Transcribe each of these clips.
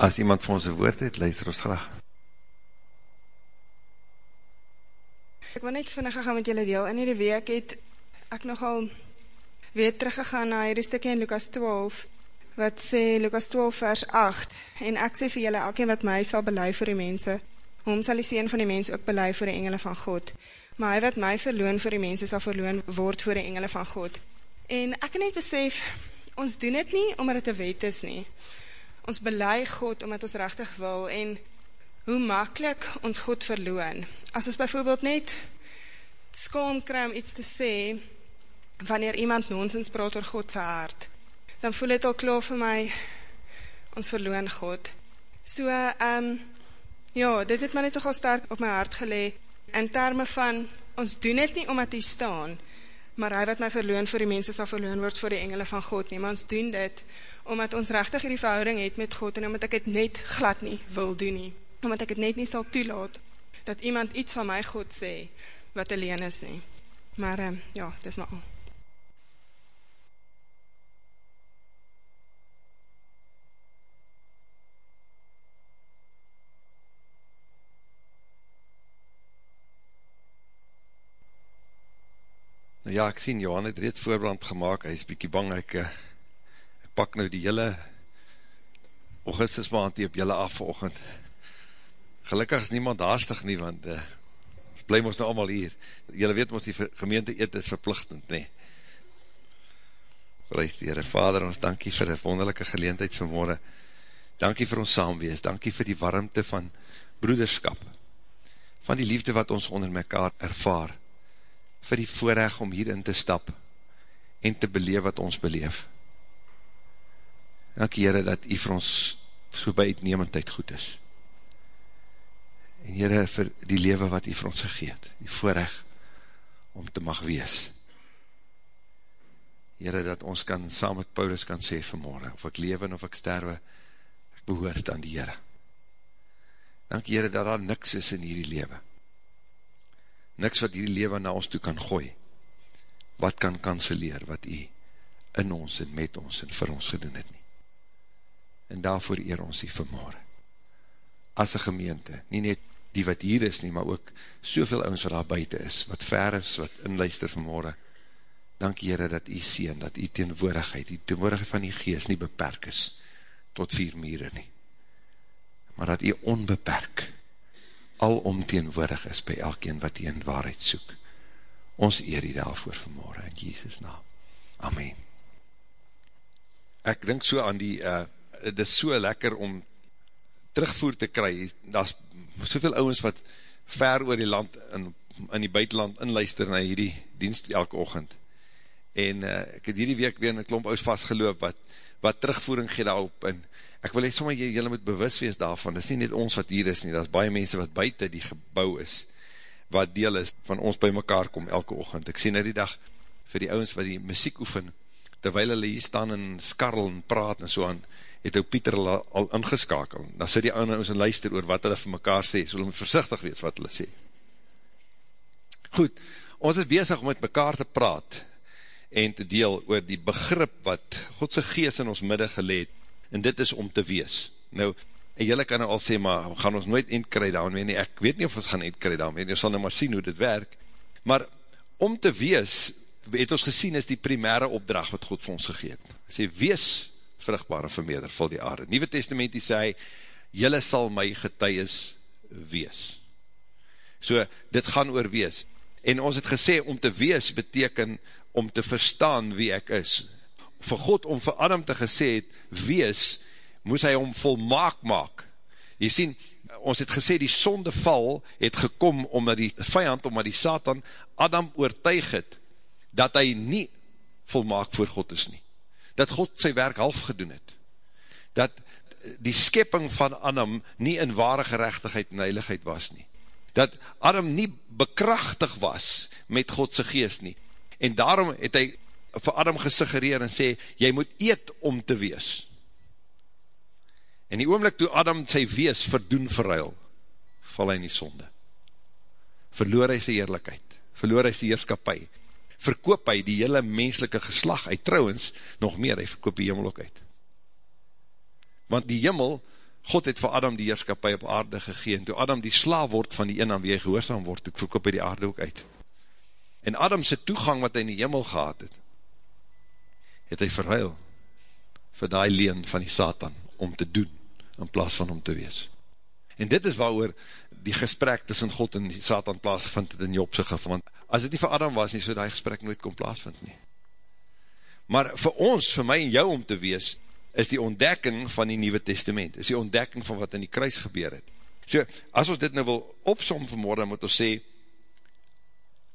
As iemand vir ons een woord het, luister ons graag. Ek wil net vinnig gaan met julle deel. In die week het ek nogal weer teruggegaan na hierdie stukje in Lukas 12, wat sê Lukas 12 vers 8, en ek sê vir julle, elkeen wat my sal belei vir die mense, hom sal die sien van die mens ook belei vir die engele van God. Maar hy wat my verloon vir die mense, sal verloon word vir die engele van God. En ek het net besef, ons doen het nie omdat het een wet is nie. Ons belei God omdat ons rechtig wil en hoe makkelijk ons God verloon. As ons bijvoorbeeld net skaam kry om iets te sê, wanneer iemand nonsens praat oor Godse hart, dan voel het al klaar vir my, ons verloon God. So, um, ja, dit het my net nogal sterk op my hart gelee, in termen van, ons doen het nie omdat hy staan, maar hy wat my verloon vir die mense sal verloon word vir die engele van God nie, maar ons doen dit, omdat ons rechtig die verhouding het met God, en omdat ek het net glad nie wil doen nie, omdat ek het net nie sal toelaat, dat iemand iets van my God sê, wat alleen is nie. Maar, um, ja, dis maar al. Nou ja, ek sien, Johan het reeds voorbrand gemaakt, hy is bykie bang, ek, eh, ek pak nou die hele augustus maand hier op jylle af vanochtend. Gelukkig is niemand haastig nie, want uh, ons bly ons nou allemaal hier. Jylle weet ons die gemeente eet is verplichtend, nee. Prijs die Heere Vader, ons dankie vir die wonderlijke geleentheid vanmorgen. Dankie vir ons saamwees, dankie vir die warmte van broederskap, van die liefde wat ons onder mekaar ervaar, vir die voorrecht om hierin te stap en te beleef wat ons beleef. Dank Heere dat u vir ons so by uitnemendheid goed is. En Heere vir die leven wat u vir ons gegeet, die voorrecht om te mag wees. Heere dat ons kan saam met Paulus kan sê vanmorgen, of ek leven of ek sterwe, ek behoort aan die Heere. Dank Heere dat daar niks is in hierdie leven niks wat hierdie leven na ons toe kan gooi, wat kan kanseleer, wat hy in ons en met ons en vir ons gedoen het nie. En daarvoor eer ons die vanmorgen. As een gemeente, nie net die wat hier is nie, maar ook soveel ons wat daar buiten is, wat ver is, wat inluister vanmorgen, dank Heere dat hy sien, dat hy teenwoordigheid, die teenwoordigheid van die geest nie beperk is, tot vier mure nie, maar dat hy onbeperk is, alom teenwoordig is by elkeen wat die in waarheid soek. Ons eer die daarvoor vanmorgen in Jesus naam. Amen. Ek dink so aan die, uh, het is so lekker om terugvoer te kry, daar is soveel ouwens wat ver oor die land, in, in die buitenland inluister na hierdie dienst elke ochend. En uh, ek het hierdie week weer in een klomp ouds vastgeloop, wat, wat terugvoering gee daarop, en ek wil net sommer jy, jylle moet bewus wees daarvan, dit is nie net ons wat hier is nie, dat is baie mense wat buiten die gebouw is, wat deel is van ons by mekaar kom elke ochend. Ek sien nou die dag vir die ouwens wat die muziek oefen, terwijl hulle hier staan en skarrel en praat en so aan, het ou Pieter al, al ingeskakel. Dan sit die ouwens en luister oor wat hulle vir mekaar sê, so hulle moet versichtig wees wat hulle sê. Goed, ons is bezig om met mekaar te praat en te deel oor die begrip wat Godse geest in ons midde geleed en dit is om te wees. Nou, en jylle kan nou al sê, maar gaan ons nooit eind kry daarmee nie, ek weet nie of ons gaan eind kry daarmee nie, ons sal nou maar sien hoe dit werk, maar om te wees, het ons gesien is die primaire opdracht wat God vir ons gegeet. Hy sê, wees vruchtbaar en vermeerder, vol die aarde. Nieuwe testament die sê, jylle sal my getuies wees. So, dit gaan oor wees. En ons het gesê, om te wees beteken om te verstaan wie ek is vir God om vir Adam te gesê het, wees, moes hy om volmaak maak. Jy sien, ons het gesê die sondeval het gekom omdat die vijand, omdat die Satan Adam oortuig het, dat hy nie volmaak voor God is nie. Dat God sy werk half gedoen het. Dat die skepping van Adam nie in ware gerechtigheid en heiligheid was nie. Dat Adam nie bekrachtig was met Godse geest nie. En daarom het hy vir Adam gesuggereer en sê, jy moet eet om te wees. En die oomlik toe Adam sy wees verdoen verruil, val hy in die sonde. Verloor hy sy eerlijkheid, verloor hy sy heerskapie, verkoop hy die hele menselike geslag, hy trouwens nog meer, hy verkoop die jimmel ook uit. Want die jimmel God het vir Adam die heerskapie op aarde gegeen, toe Adam die slaaf word van die een aan wie hy gehoorzaam word, toe vroeg op by die aarde ook uit. En Adam sy toegang wat hy in die hemel gehad het, het hy verhuil vir die leen van die Satan om te doen, in plaas van om te wees. En dit is waar die gesprek tussen God en Satan plaasvind het in Jobse geval, want as het nie vir Adam was nie, so die gesprek nooit kon plaasvind nie. Maar vir ons, vir my en jou om te wees, is die ontdekking van die Nieuwe Testament, is die ontdekking van wat in die kruis gebeur het. So, as ons dit nou wil opsom vanmorgen, moet ons sê,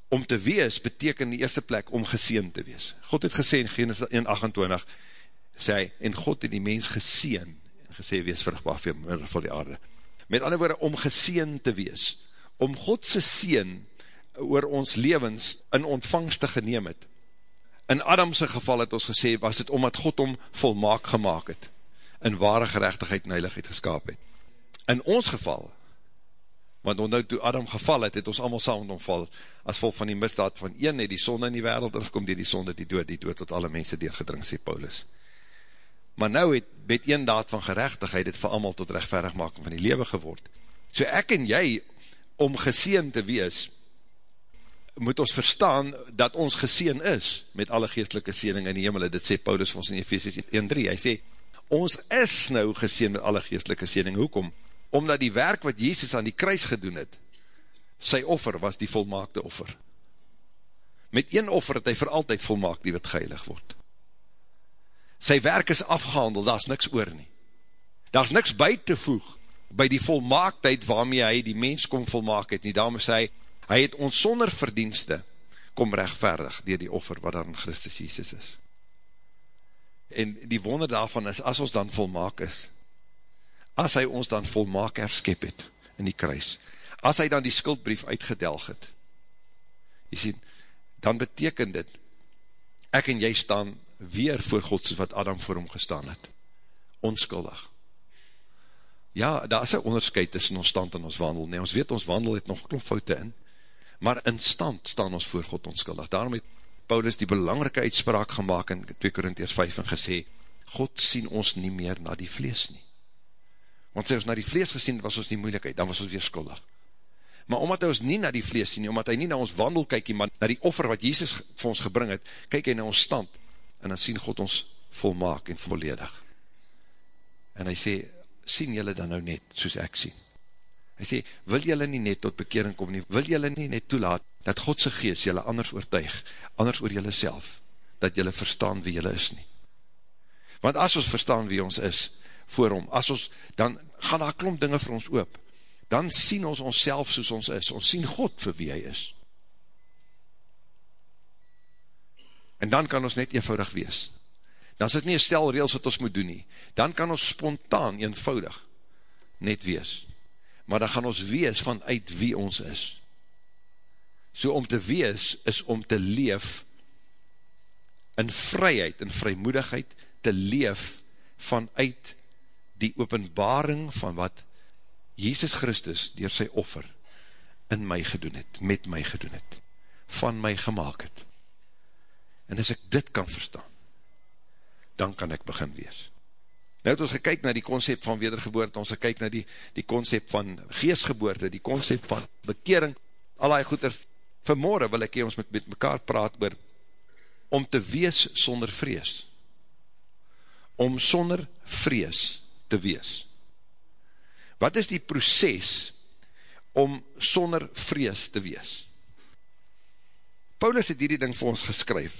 om te wees, beteken die eerste plek om geseen te wees. God het gesê in Genesis 1,28, sê hy, en God het die mens geseen, en gesê, wees vruchtbaar vir die aarde. Met ander woorde, om geseen te wees, om Godse seen oor ons levens in ontvangst te geneem het, In Adamse geval het ons gesê, was het omdat God om volmaak gemaakt het, in ware gerechtigheid en heiligheid geskaap het. In ons geval, want nou toe Adam geval het, het ons allemaal saam omval, as vol van die misdaad van een, het die sonde in die wereld, en kom die die sonde, die dood, die dood, tot alle mense deurgedring, sê Paulus. Maar nou het, met een daad van gerechtigheid, het vir allemaal tot rechtverigmaking van die lewe geword. So ek en jy, om geseen te wees, moet ons verstaan dat ons geseen is met alle geestelike seening in die hemel, dit sê Paulus ons in Ephesians 1.3, hy sê, ons is nou geseen met alle geestelike seening, hoekom? Omdat die werk wat Jezus aan die kruis gedoen het, sy offer was die volmaakte offer. Met een offer het hy vir altyd volmaak die wat geheilig word. Sy werk is afgehandel, daar is niks oor nie. Daar is niks by te voeg, by die volmaaktheid waarmee hy die mens kon volmaak het nie, daarom sê hy, Hy het ons sonder verdienste kom rechtvaardig dier die offer wat daar in Christus Jesus is. En die wonder daarvan is, as ons dan volmaak is, as hy ons dan volmaak herskep het in die kruis, as hy dan die skuldbrief uitgedelg het, jy sien, dan beteken dit, ek en jy staan weer voor God, soos wat Adam voor hom gestaan het, onskuldig. Ja, daar is een onderscheid tussen ons stand en ons wandel, nee, ons weet ons wandel het nog klopfoute in, maar in stand staan ons voor God onskuldig. Daarom het Paulus die belangrike uitspraak gemaakt in 2 Korinties 5 en gesê, God sien ons nie meer na die vlees nie. Want sê ons na die vlees gesien, was ons nie moeilijkheid, dan was ons weer skuldig. Maar omdat hy ons nie na die vlees sien, omdat hy nie na ons wandel kyk, maar na die offer wat Jezus vir ons gebring het, kyk hy na ons stand, en dan sien God ons volmaak en volledig. En hy sê, sien jylle dan nou net, soos ek sien. Hy sê, wil jylle nie net tot bekering kom nie, wil jylle nie net toelaat, dat Godse geest jylle anders oortuig, anders oor jylle self, dat jylle verstaan wie jylle is nie. Want as ons verstaan wie ons is, voor hom, as ons, dan gaan daar klomp dinge vir ons oop, dan sien ons ons self soos ons is, ons sien God vir wie hy is. En dan kan ons net eenvoudig wees. Dan is het nie een stel reels wat ons moet doen nie. Dan kan ons spontaan eenvoudig net wees maar dan gaan ons wees vanuit wie ons is. So om te wees is om te leef in vryheid, in vrymoedigheid, te leef vanuit die openbaring van wat Jesus Christus door sy offer in my gedoen het, met my gedoen het, van my gemaakt het. En as ek dit kan verstaan, dan kan ek begin wees. Nou het ons gekyk na die concept van wedergeboorte, ons gekyk na die, die concept van geestgeboorte, die concept van bekering, al die goeder. Vanmorgen wil ek hier ons met, met mekaar praat oor, om te wees sonder vrees. Om sonder vrees te wees. Wat is die proces om sonder vrees te wees? Paulus het hierdie ding vir ons geskryf.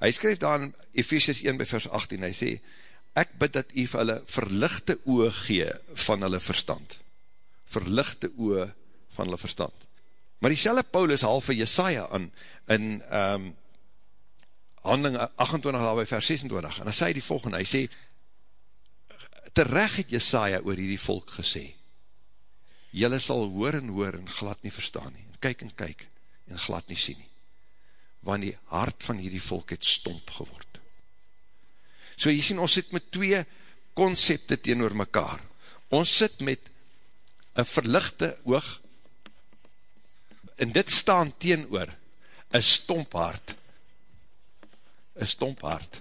Hy skryf daar in Ephesians 1 by vers 18, hy sê, ek bid dat u vir hulle verlichte oe gee van hulle verstand. Verlichte oe van hulle verstand. Maar die selle Paulus haal vir Jesaja aan in um, handeling 28 al by vers 26 en dan sê hy die volgende, hy sê terecht het Jesaja oor hierdie volk gesê jylle sal hoor en hoor en glad nie verstaan nie, en kyk en kyk en glad nie sien nie want die hart van hierdie volk het stomp geword So jy sien, ons sit met twee concepte teenoor mekaar. Ons sit met een verlichte oog, en dit staan teenoor een stomp hart. Een stomp hart.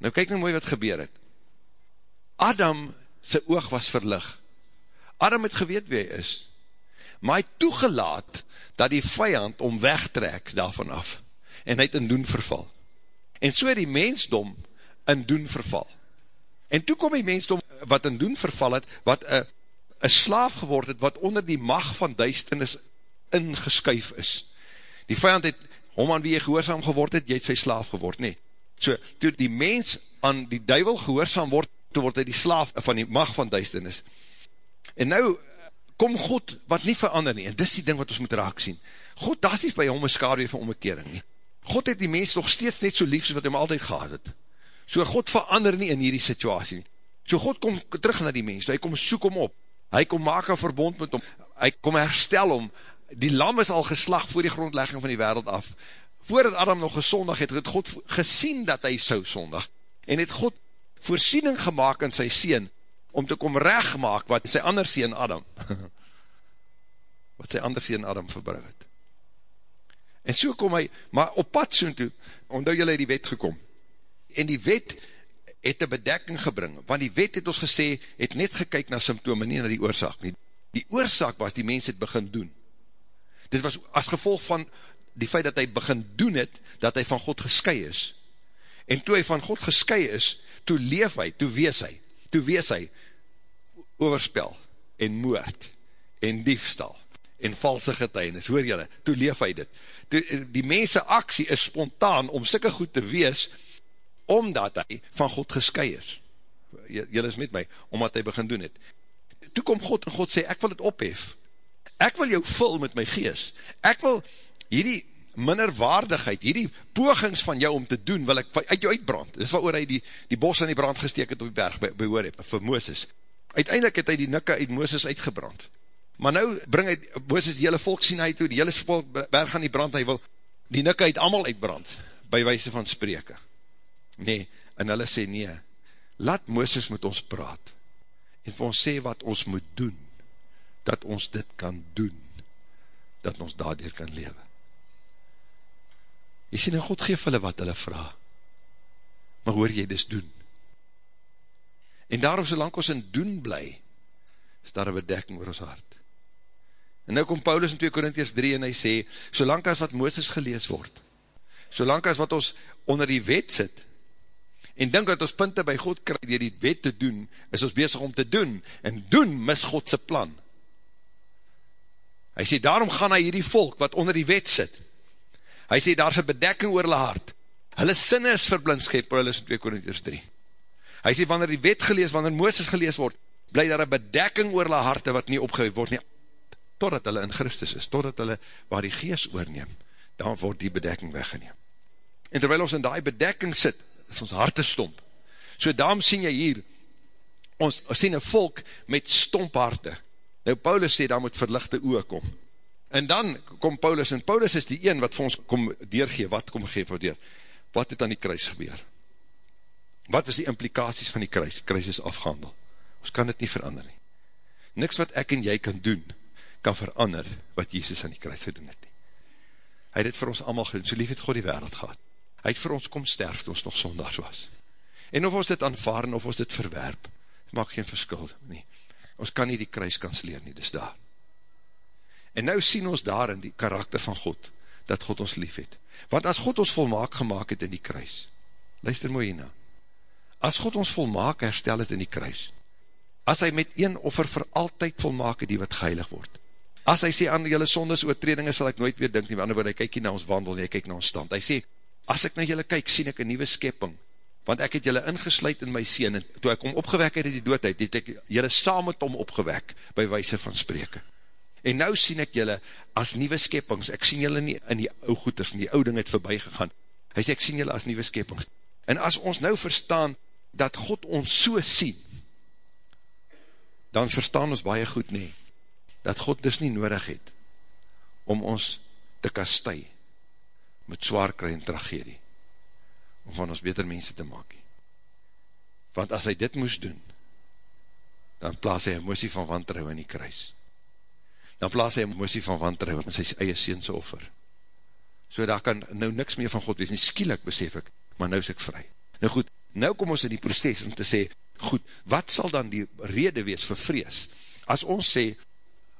Nou kyk nou mooi wat gebeur het. Adam sy oog was verlig. Adam het geweet wie hy is, maar hy toegelaat dat die vijand om wegtrek daarvan af, en hy het in doen verval. En so die mensdom in doen verval. En toe kom die mensdom wat in doen verval het, wat een slaaf geword het, wat onder die mag van duisternis ingeskuif is. Die vijand het, om aan wie jy gehoorzaam geword het, jy het sy slaaf geword, nee. So, toe die mens aan die duivel gehoorzaam word, toe word hy die slaaf van die mag van duisternis. En nou, kom God, wat nie verander nie, en dis die ding wat ons moet raak sien, God, daar is nie by hom een skadewee van omkering nie. God het die mens nog steeds net so lief, soos wat hy hom altyd gehad het. So God verander nie in hierdie situasie nie. So God kom terug na die mens, hy kom soek hom op, hy kom maak een verbond met hom, hy kom herstel hom, die lam is al geslag voor die grondlegging van die wereld af, voordat Adam nog gesondag het, het God gesien dat hy sou sondag, en het God voorsiening gemaakt in sy sien, om te kom recht maak wat sy ander sien Adam, wat sy ander sien Adam verbrouw het. En so kom hy, maar op pad soen toe, omdat jylle die wet gekom, en die wet het een bedekking gebring, want die wet het ons gesê, het net gekyk na symptome, nie na die oorzaak nie. Die oorzaak was, die mens het begin doen. Dit was as gevolg van die feit dat hy begin doen het, dat hy van God gesky is. En toe hy van God gesky is, toe leef hy, toe wees hy, toe wees hy overspel en moord en diefstal en valse getuinis, hoor jylle, toe leef hy dit. Toe, die mense aksie is spontaan om sikke goed te wees, omdat hy van God gesky is. Jylle is met my, omdat hy begin doen het. Toe kom God en God sê, ek wil het ophef. Ek wil jou vul met my gees. Ek wil hierdie minderwaardigheid, hierdie pogings van jou om te doen, wil ek uit jou uitbrand. Dis wat oor hy die, die bos in die brand gesteek het op die berg by, by Horeb, vir Mooses. Uiteindelik het hy die nikke uit Mooses uitgebrand. Maar nou bring hy, Mooses die hele volk sien hy toe, die hele volk berg aan die brand, hy wil die nikke uit allemaal uitbrand, by wijse van spreke. Nee, en hulle sê nee, laat Mooses met ons praat, en vir ons sê wat ons moet doen, dat ons dit kan doen, dat ons daardoor kan lewe. Jy sê, en God geef hulle wat hulle vraag. Maar hoor jy dis doen. En daarom, solang ons in doen bly, is daar een bedekking oor ons hart. En nou kom Paulus in 2 Korintiërs 3 en hy sê, solang as wat Mooses gelees word, solang as wat ons onder die wet sit, en denk dat ons punte by God krijg, die die wet te doen, is ons bezig om te doen, en doen mis Godse plan. Hy sê, daarom gaan hy hierdie volk, wat onder die wet sit, Hy sê, daar is een bedekking oor hulle hart. Hulle sinne is verblind, skep Paulus in 2 Korinthus 3. Hy sê, wanneer die wet gelees, wanneer Mooses gelees word, bly daar een bedekking oor hulle harte, wat nie opgeweid word nie, totdat hulle in Christus is, totdat hulle waar die geest oorneem, dan word die bedekking weggeneem. En terwijl ons in die bedekking sit, is ons harte stomp. So daarom sien jy hier, ons sien een volk met stomp harte. Nou Paulus sê, daar moet verlichte oor kom. En dan kom Paulus, en Paulus is die een wat vir ons kom deurgee, wat kom geef vir deur? Wat het aan die kruis gebeur? Wat is die implikaties van die kruis? Die kruis is afgehandel. Ons kan dit nie verander nie. Niks wat ek en jy kan doen, kan verander wat Jesus aan die kruis gedoen het nie. Hy het dit vir ons allemaal gedoen, so lief het God die wereld gehad. Hy het vir ons kom sterf, toe ons nog sondags was. En of ons dit aanvaarden, of ons dit verwerp, maak geen verskil nie. Ons kan nie die kruis kanseleer nie, dis daar. En nou sien ons daar in die karakter van God, dat God ons lief het. Want as God ons volmaak gemaakt het in die kruis, luister mooi hierna, as God ons volmaak herstel het in die kruis, as hy met een offer vir altyd volmaak het die wat geheilig word, as hy sê aan jylle sondes oortredinge sal ek nooit weer dink nie, want hy kyk hier na ons wandel, hy kyk na ons stand, hy sê, as ek na jylle kyk, sien ek een nieuwe skepping, want ek het jylle ingesluid in my sien, en toe ek om opgewek het in die doodheid, het ek jylle saam met om opgewek, by wijse van spreken. En nou sien ek julle as nieuwe skeppings, ek sien julle nie in die ou goeders, in die ou ding het voorbij gegaan, hy sê ek sien julle as nieuwe skeppings, en as ons nou verstaan, dat God ons so sien, dan verstaan ons baie goed nie, dat God dus nie nodig het, om ons te kastui, met zwaar kry en tragedie, om van ons beter mense te maak. Want as hy dit moes doen, dan plaas hy een moesie van wantrouw in die kruis dan plaas hy een moesie van wantrouw in sy eie seense offer. So daar kan nou niks meer van God wees, nie skielik besef ek, maar nou is ek vry. Nou goed, nou kom ons in die proces om te sê, Goed, wat sal dan die rede wees vir vrees? As ons sê,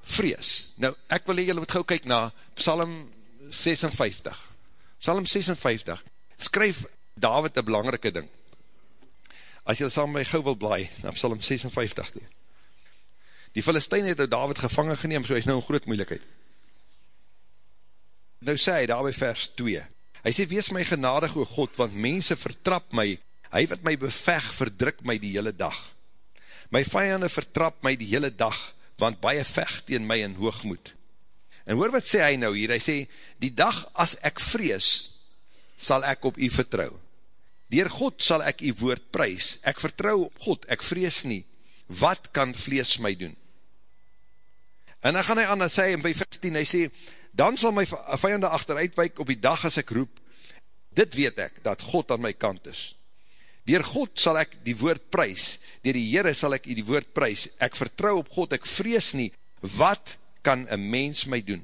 vrees. Nou, ek wil hier, julle moet gauw kyk na Psalm 56. Psalm 56, skryf David een belangrike ding. As julle saam my gauw wil blaai, na Psalm 56 toe. Die Filistijn het nou David gevangen geneem, so hy is nou een groot moeilikheid. Nou sê hy daar by vers 2, hy sê, wees my genadig o God, want mense vertrap my, hy wat my beveg, verdruk my die hele dag. My vijande vertrap my die hele dag, want baie vecht teen my in hoogmoed. En hoor wat sê hy nou hier, hy sê, die dag as ek vrees, sal ek op u vertrouw. Dier God sal ek u woord prijs, ek vertrouw op God, ek vrees nie, wat kan vlees my doen? En dan gaan hy aan, en sê, en by vers 10, hy sê, dan sal my vijande achteruitwijk op die dag as ek roep, dit weet ek, dat God aan my kant is. Door God sal ek die woord prijs, door die Heere sal ek die woord prijs, ek vertrouw op God, ek vrees nie, wat kan een mens my doen?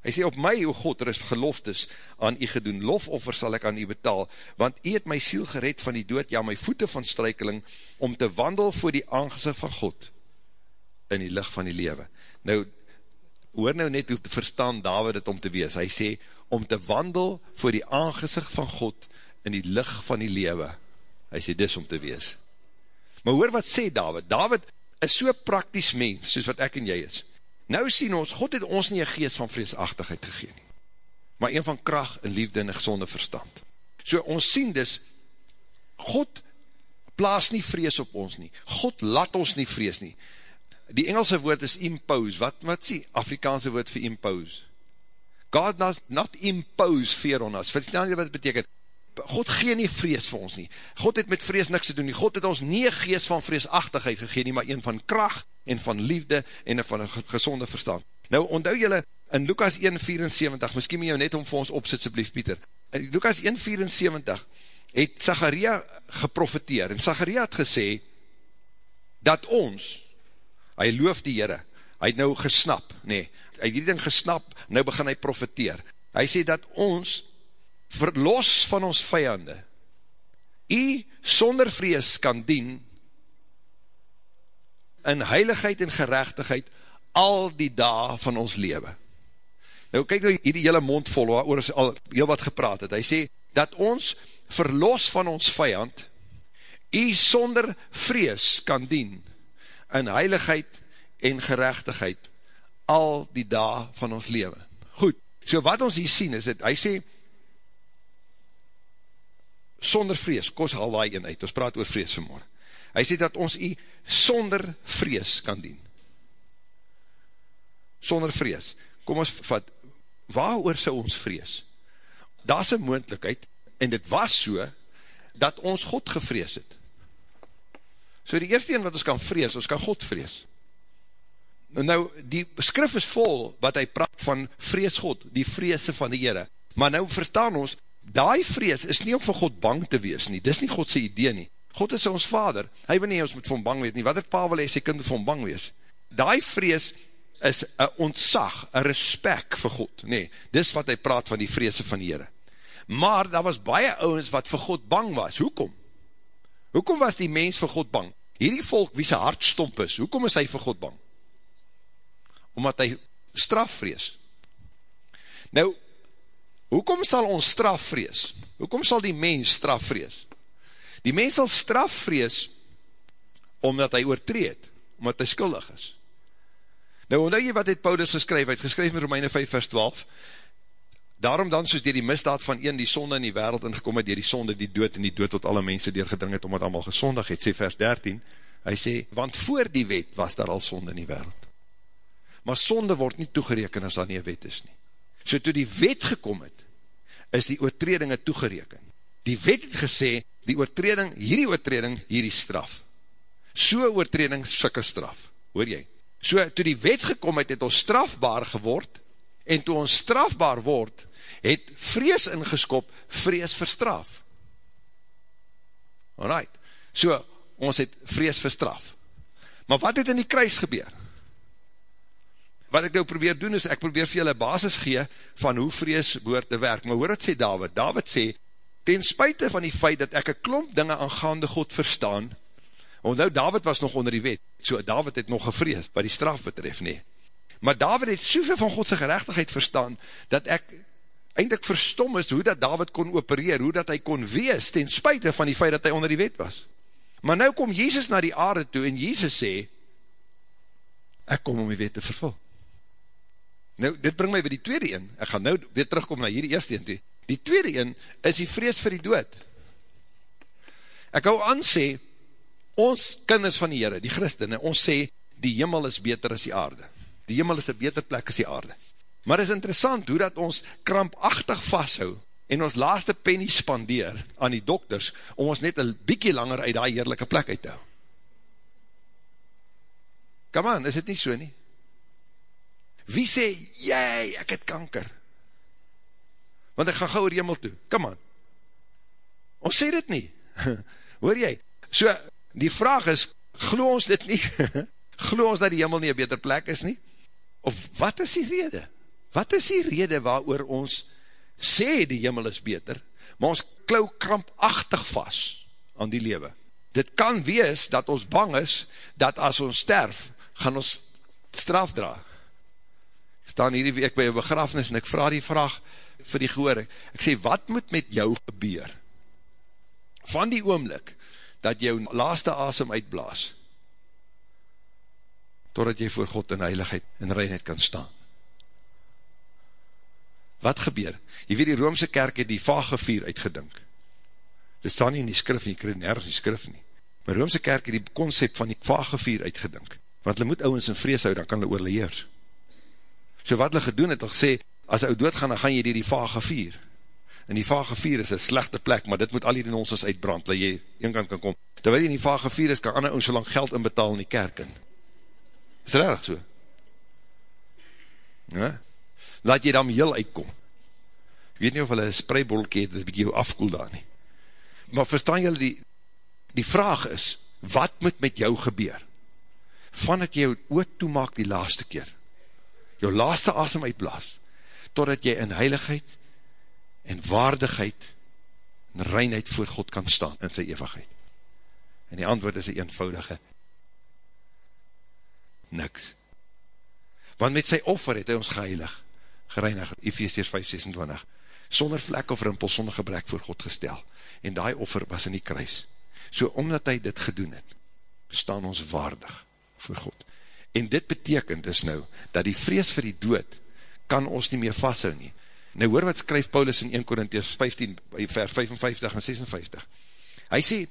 Hy sê, op my, o God, er is geloftes aan u gedoen, lofoffer sal ek aan u betaal, want u het my siel gered van die dood, ja, my voete van struikeling, om te wandel voor die aangezicht van God, in die licht van die lewe. Nou, hoor nou net hoe te verstaan David het om te wees, hy sê, om te wandel voor die aangezicht van God in die licht van die lewe, hy sê dis om te wees. Maar hoor wat sê David, David is so praktisch mens, soos wat ek en jy is. Nou sien ons, God het ons nie een geest van vreesachtigheid gegeen maar een van kracht en liefde en gezonde verstand. So ons sien dus, God plaas nie vrees op ons nie, God laat ons nie vrees nie, die Engelse woord is impose, wat, wat is die Afrikaanse woord vir impose? God does not impose fear on us, verstaan jy wat het beteken? God gee nie vrees vir ons nie, God het met vrees niks te doen nie, God het ons nie geest van vreesachtigheid gegeen nie, maar een van kracht en van liefde en van gezonde verstand. Nou, onthou jylle, in Lukas 1,74, miskien moet jy net om vir ons opzit, sublief Pieter, in Lukas 1,74 het Zacharia geprofiteer, en Zacharia het gesê, dat ons, hy loof die Heere, hy het nou gesnap, nee, hy het die ding gesnap, nou begin hy profeteer, hy sê dat ons, verlos van ons vijande, hy sonder vrees kan dien, in heiligheid en gerechtigheid, al die dae van ons lewe. Nou kyk nou hier die hele mond vol, waar oor al heel wat gepraat het, hy sê, dat ons verlos van ons vijand, hy sonder vrees kan dien, in heiligheid en gerechtigheid al die dag van ons leven. Goed, so wat ons hier sien is het, hy sê, sonder vrees, kos haal die een uit, ons praat oor vrees vanmorgen. Hy sê dat ons hy sonder vrees kan dien. Sonder vrees. Kom ons vat, waar oor sy ons vrees? Daar is een moendlikheid, en dit was so, dat ons God gevrees het. So die eerste een wat ons kan vrees, ons kan God vrees. Nou, die skrif is vol wat hy praat van vrees God, die vreese van die Heere. Maar nou verstaan ons, die vrees is nie om vir God bang te wees nie, dis nie Godse idee nie. God is ons vader, hy wil nie ons moet vir hom bang wees nie, wat het pa wil hy sy kind vir hom bang wees? Die vrees is een ontzag, een respect vir God, nee, dis wat hy praat van die vreese van die Heere. Maar daar was baie ouwens wat vir God bang was, hoekom? Hoekom was die mens vir God bang? Hierdie volk wie sy hart stomp is, hoekom is hy vir God bang? Omdat hy straf vrees. Nou, hoekom sal ons straf vrees? Hoekom sal die mens straf vrees? Die mens sal straf vrees, omdat hy oortreed, omdat hy skuldig is. Nou, ondou jy wat het Paulus geskryf, hy het geskryf in Romeine 5 vers 12, Daarom dan, soos dier die misdaad van een die sonde in die wereld ingekom het, dier die sonde die dood en die dood tot alle mense deurgedring het, omdat allemaal gesondig het, sê vers 13, hy sê, want voor die wet was daar al sonde in die wereld. Maar sonde word nie toegereken as daar nie een wet is nie. So toe die wet gekom het, is die oortredinge toegereken. Die wet het gesê, die oortreding, hierdie oortreding, hierdie straf. So oortreding, sikke straf. Hoor jy? So toe die wet gekom het, het ons strafbaar geword, en toe ons strafbaar word, het vrees ingeskop, vrees verstraf. Alright, so, ons het vrees verstraf. Maar wat het in die kruis gebeur? Wat ek nou probeer doen is, ek probeer vir julle basis gee, van hoe vrees behoort te werk. Maar hoor het sê David? David sê, ten spuite van die feit, dat ek een klomp dinge aangaande God verstaan, Want nou, David was nog onder die wet, so David het nog gevrees, wat die straf betref, nee. Maar David het soveel van Godse gerechtigheid verstaan, dat ek eindelijk verstom is, hoe dat David kon opereer, hoe dat hy kon wees, ten spuite van die feit dat hy onder die wet was. Maar nou kom Jezus na die aarde toe, en Jezus sê, ek kom om die wet te vervul. Nou, dit bring my by die tweede een, ek gaan nou weer terugkom na hierdie eerste een toe. Die tweede een is die vrees vir die dood. Ek hou aan sê, ons kinders van die Heere, die christene, ons sê, die jimmel is beter as die aarde. Die jimmel is een beter plek as die aarde. Maar is interessant hoe dat ons krampachtig vasthou en ons laaste penny spandeer aan die dokters om ons net een bykie langer uit die heerlijke plek uit te hou. Come on, is het nie so nie? Wie sê, jy, ek het kanker? Want ek gaan gauw oor jimmel toe. Come on. Ons sê dit nie. Hoor jy? So, die vraag is, glo ons dit nie? glo ons dat die jimmel nie een beter plek is nie? Of wat is die rede? Wat is die rede waar ons sê die jimmel is beter, maar ons klauw krampachtig vast aan die lewe? Dit kan wees dat ons bang is, dat as ons sterf, gaan ons straf dra. Ek staan hierdie week by een begrafnis en ek vraag die vraag vir die gehoor. Ek sê, wat moet met jou gebeur? Van die oomlik, dat jou laaste asem uitblaas, totdat jy voor God in heiligheid en reinheid kan staan. Wat gebeur? Jy weet die Roomse kerk het die vage vier uitgedink. Dit staan nie in die skrif nie, ek kreeg nergens die skrif nie. Maar Roomse kerk het die concept van die vage vier uitgedink. Want hulle moet ouwens in vrees hou, dan kan hulle oorle heers. So wat hulle gedoen het, hulle gesê, as ou doodgaan, dan gaan jy die die vage vier. En die vage vier is een slechte plek, maar dit moet al die nonsens uitbrand, dat jy een kant kan kom. Terwijl jy in die vage vier is, kan ander ouwens so lang geld inbetaal in die kerk in. Is dit erg so? Ja? Laat jy dan heel uitkom. Ek weet nie of hulle een spreibolke het, dat bykie jou afkoel daar nie. Maar verstaan julle die, die vraag is, wat moet met jou gebeur? Van dat jy jou oot toemaak die laaste keer, jou laaste asem uitblaas, totdat jy in heiligheid en waardigheid en reinheid voor God kan staan in sy eeuwigheid. En die antwoord is een eenvoudige niks. Want met sy offer het hy ons geheilig, gereinig, Ephesians 5, 26, sonder vlek of rimpel, sonder gebrek voor God gestel. En die offer was in die kruis. So omdat hy dit gedoen het, staan ons waardig voor God. En dit betekent dus nou, dat die vrees vir die dood, kan ons nie meer vasthou nie. Nou hoor wat skryf Paulus in 1 Korinties 15, vers 55 en 56. Hy sê,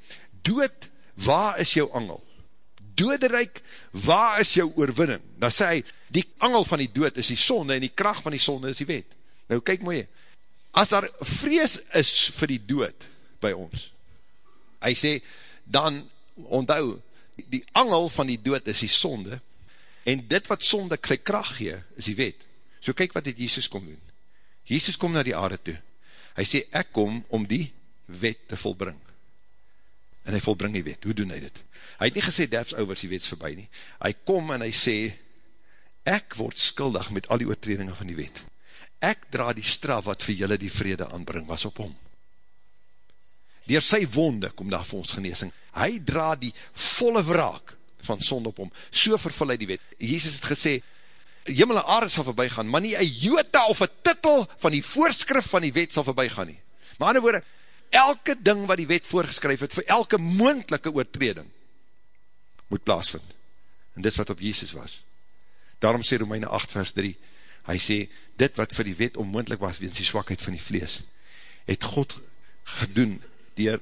dood, waar is jou angel? doderijk, waar is jou oorwinning? Dan sê hy, die angel van die dood is die sonde, en die kracht van die sonde is die wet. Nou kyk mooi, as daar vrees is vir die dood by ons, hy sê, dan onthou, die angel van die dood is die sonde, en dit wat sonde sy kracht gee, is die wet. So kyk wat dit Jesus kom doen. Jesus kom na die aarde toe. Hy sê, ek kom om die wet te volbring en hy volbring die wet. Hoe doen hy dit? Hy het nie gesê, that's over, die wet is voorbij nie. Hy kom en hy sê, ek word skuldig met al die oortredinge van die wet. Ek dra die straf wat vir julle die vrede aanbring, was op hom. Door sy wonde kom daar vir ons geneesing. Hy dra die volle wraak van sonde op hom. So vervul hy die wet. Jezus het gesê, jimmel en aarde sal voorbij gaan, maar nie een jota of een titel van die voorskrif van die wet sal voorbij gaan nie. Maar ander woorde, elke ding wat die wet voorgeskryf het, vir elke moendelike oortreding, moet plaasvind. En dit wat op Jesus was. Daarom sê Romeine 8 vers 3, hy sê, dit wat vir die wet onmoendlik was, weens die swakheid van die vlees, het God gedoen, dier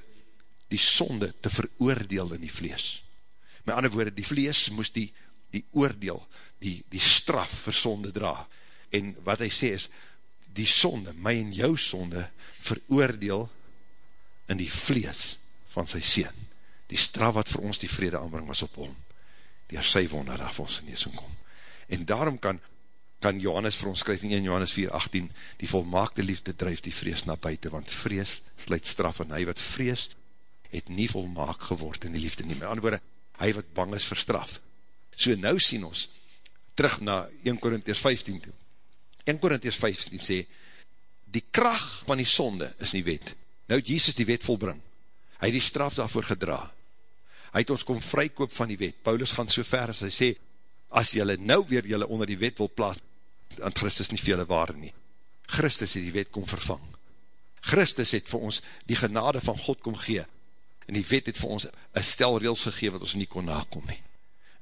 die sonde te veroordeel in die vlees. Met ander woorde, die vlees moest die, die oordeel, die, die straf vir sonde dra. En wat hy sê is, die sonde, my en jou sonde, veroordeel in die vlees van sy Seen. Die straf wat vir ons die vrede aanbring was op hom. Die er sy wonder af ons in Jesu kom. En daarom kan, kan Johannes vir ons skryf in 1 Johannes 4, 18, die volmaakte liefde drijf die vrees na buiten, want vrees sluit straf en hy wat vrees, het nie volmaak geword in die liefde nie. Met andere woorde, hy wat bang is vir straf. So nou sien ons, terug na 1 Korinties 15 toe. 1 Korinties 15 sê, die kracht van die sonde is nie wet, Nou het Jesus die wet volbring. Hy het die straf daarvoor gedra. hy het ons kom vrykoop van die wet, Paulus gaan so ver as hy sê, as jylle nou weer jylle onder die wet wil plaas, dan Christus nie vele waar nie, Christus het die wet kom vervang, Christus het vir ons die genade van God kom gee, en die wet het vir ons een stel reels gegee wat ons nie kon nakom nie.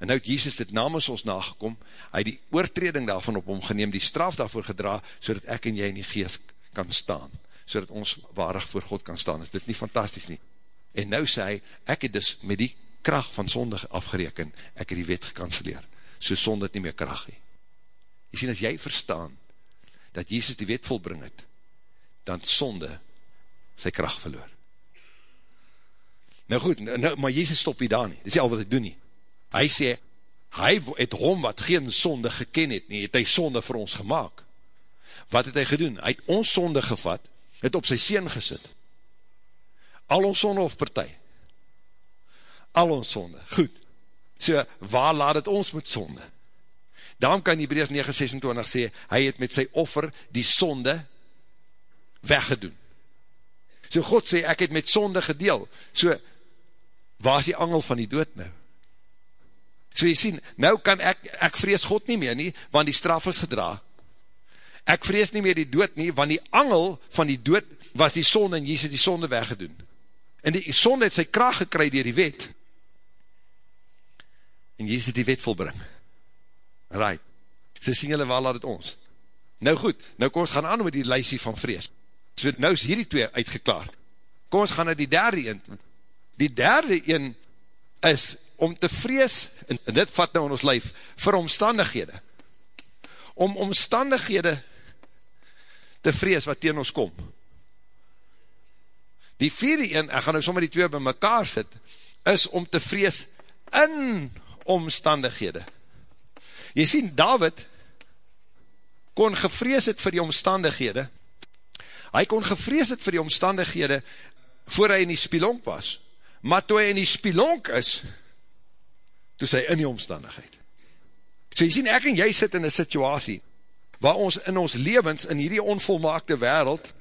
En nou het Jesus dit namens ons nagekom, hy die oortreding daarvan op hom geneem, die straf daarvoor gedra, so dat ek en jy in die geest kan staan, so dat ons waarig voor God kan staan. Is dit nie fantastisch nie? En nou sê hy, ek het dus met die kracht van sonde afgereken, ek het die wet gekanceleer, so sonde het nie meer kracht hee. Jy sien, as jy verstaan, dat Jesus die wet volbring het, dan sonde sy kracht verloor. Nou goed, nou, maar Jezus stop nie daar nie, dit is al wat hy doen nie. Hy sê, hy het hom wat geen sonde geken het nie, het hy sonde vir ons gemaakt. Wat het hy gedoen? Hy het ons sonde gevat, het op sy sien gesit. Al ons sonde of partij? Al ons sonde, goed. So, waar laat het ons met sonde? Daarom kan Hebreus 9:26 sê, hy het met sy offer die sonde weggedoen. So God sê, ek het met sonde gedeel. So, waar is die angel van die dood nou? So jy sien, nou kan ek, ek vrees God nie meer nie, want die straf is gedra. Ek vrees nie meer die dood nie, want die angel van die dood was die sonde en Jesus die sonde weggedoen. En die sonde het sy kracht gekry dier die wet. En Jesus die wet volbring. Right. So sien julle waar laat het ons. Nou goed, nou kom ons gaan aan met die lysie van vrees. So nou is hierdie twee uitgeklaar. Kom ons gaan na die derde een. Die derde een is om te vrees, en dit vat nou in ons lijf, vir omstandighede. Om omstandighede te vrees wat tegen ons kom. Die vierde een, ek gaan nou sommer die twee by mekaar sit, is om te vrees in omstandighede. Jy sien, David kon gevrees het vir die omstandighede, hy kon gevrees het vir die omstandighede voor hy in die spilonk was, maar toe hy in die spilonk is, toe sy in die omstandigheid. So jy sien, ek en jy sit in een situasie, waar ons in ons levens, in hierdie onvolmaakte wereld,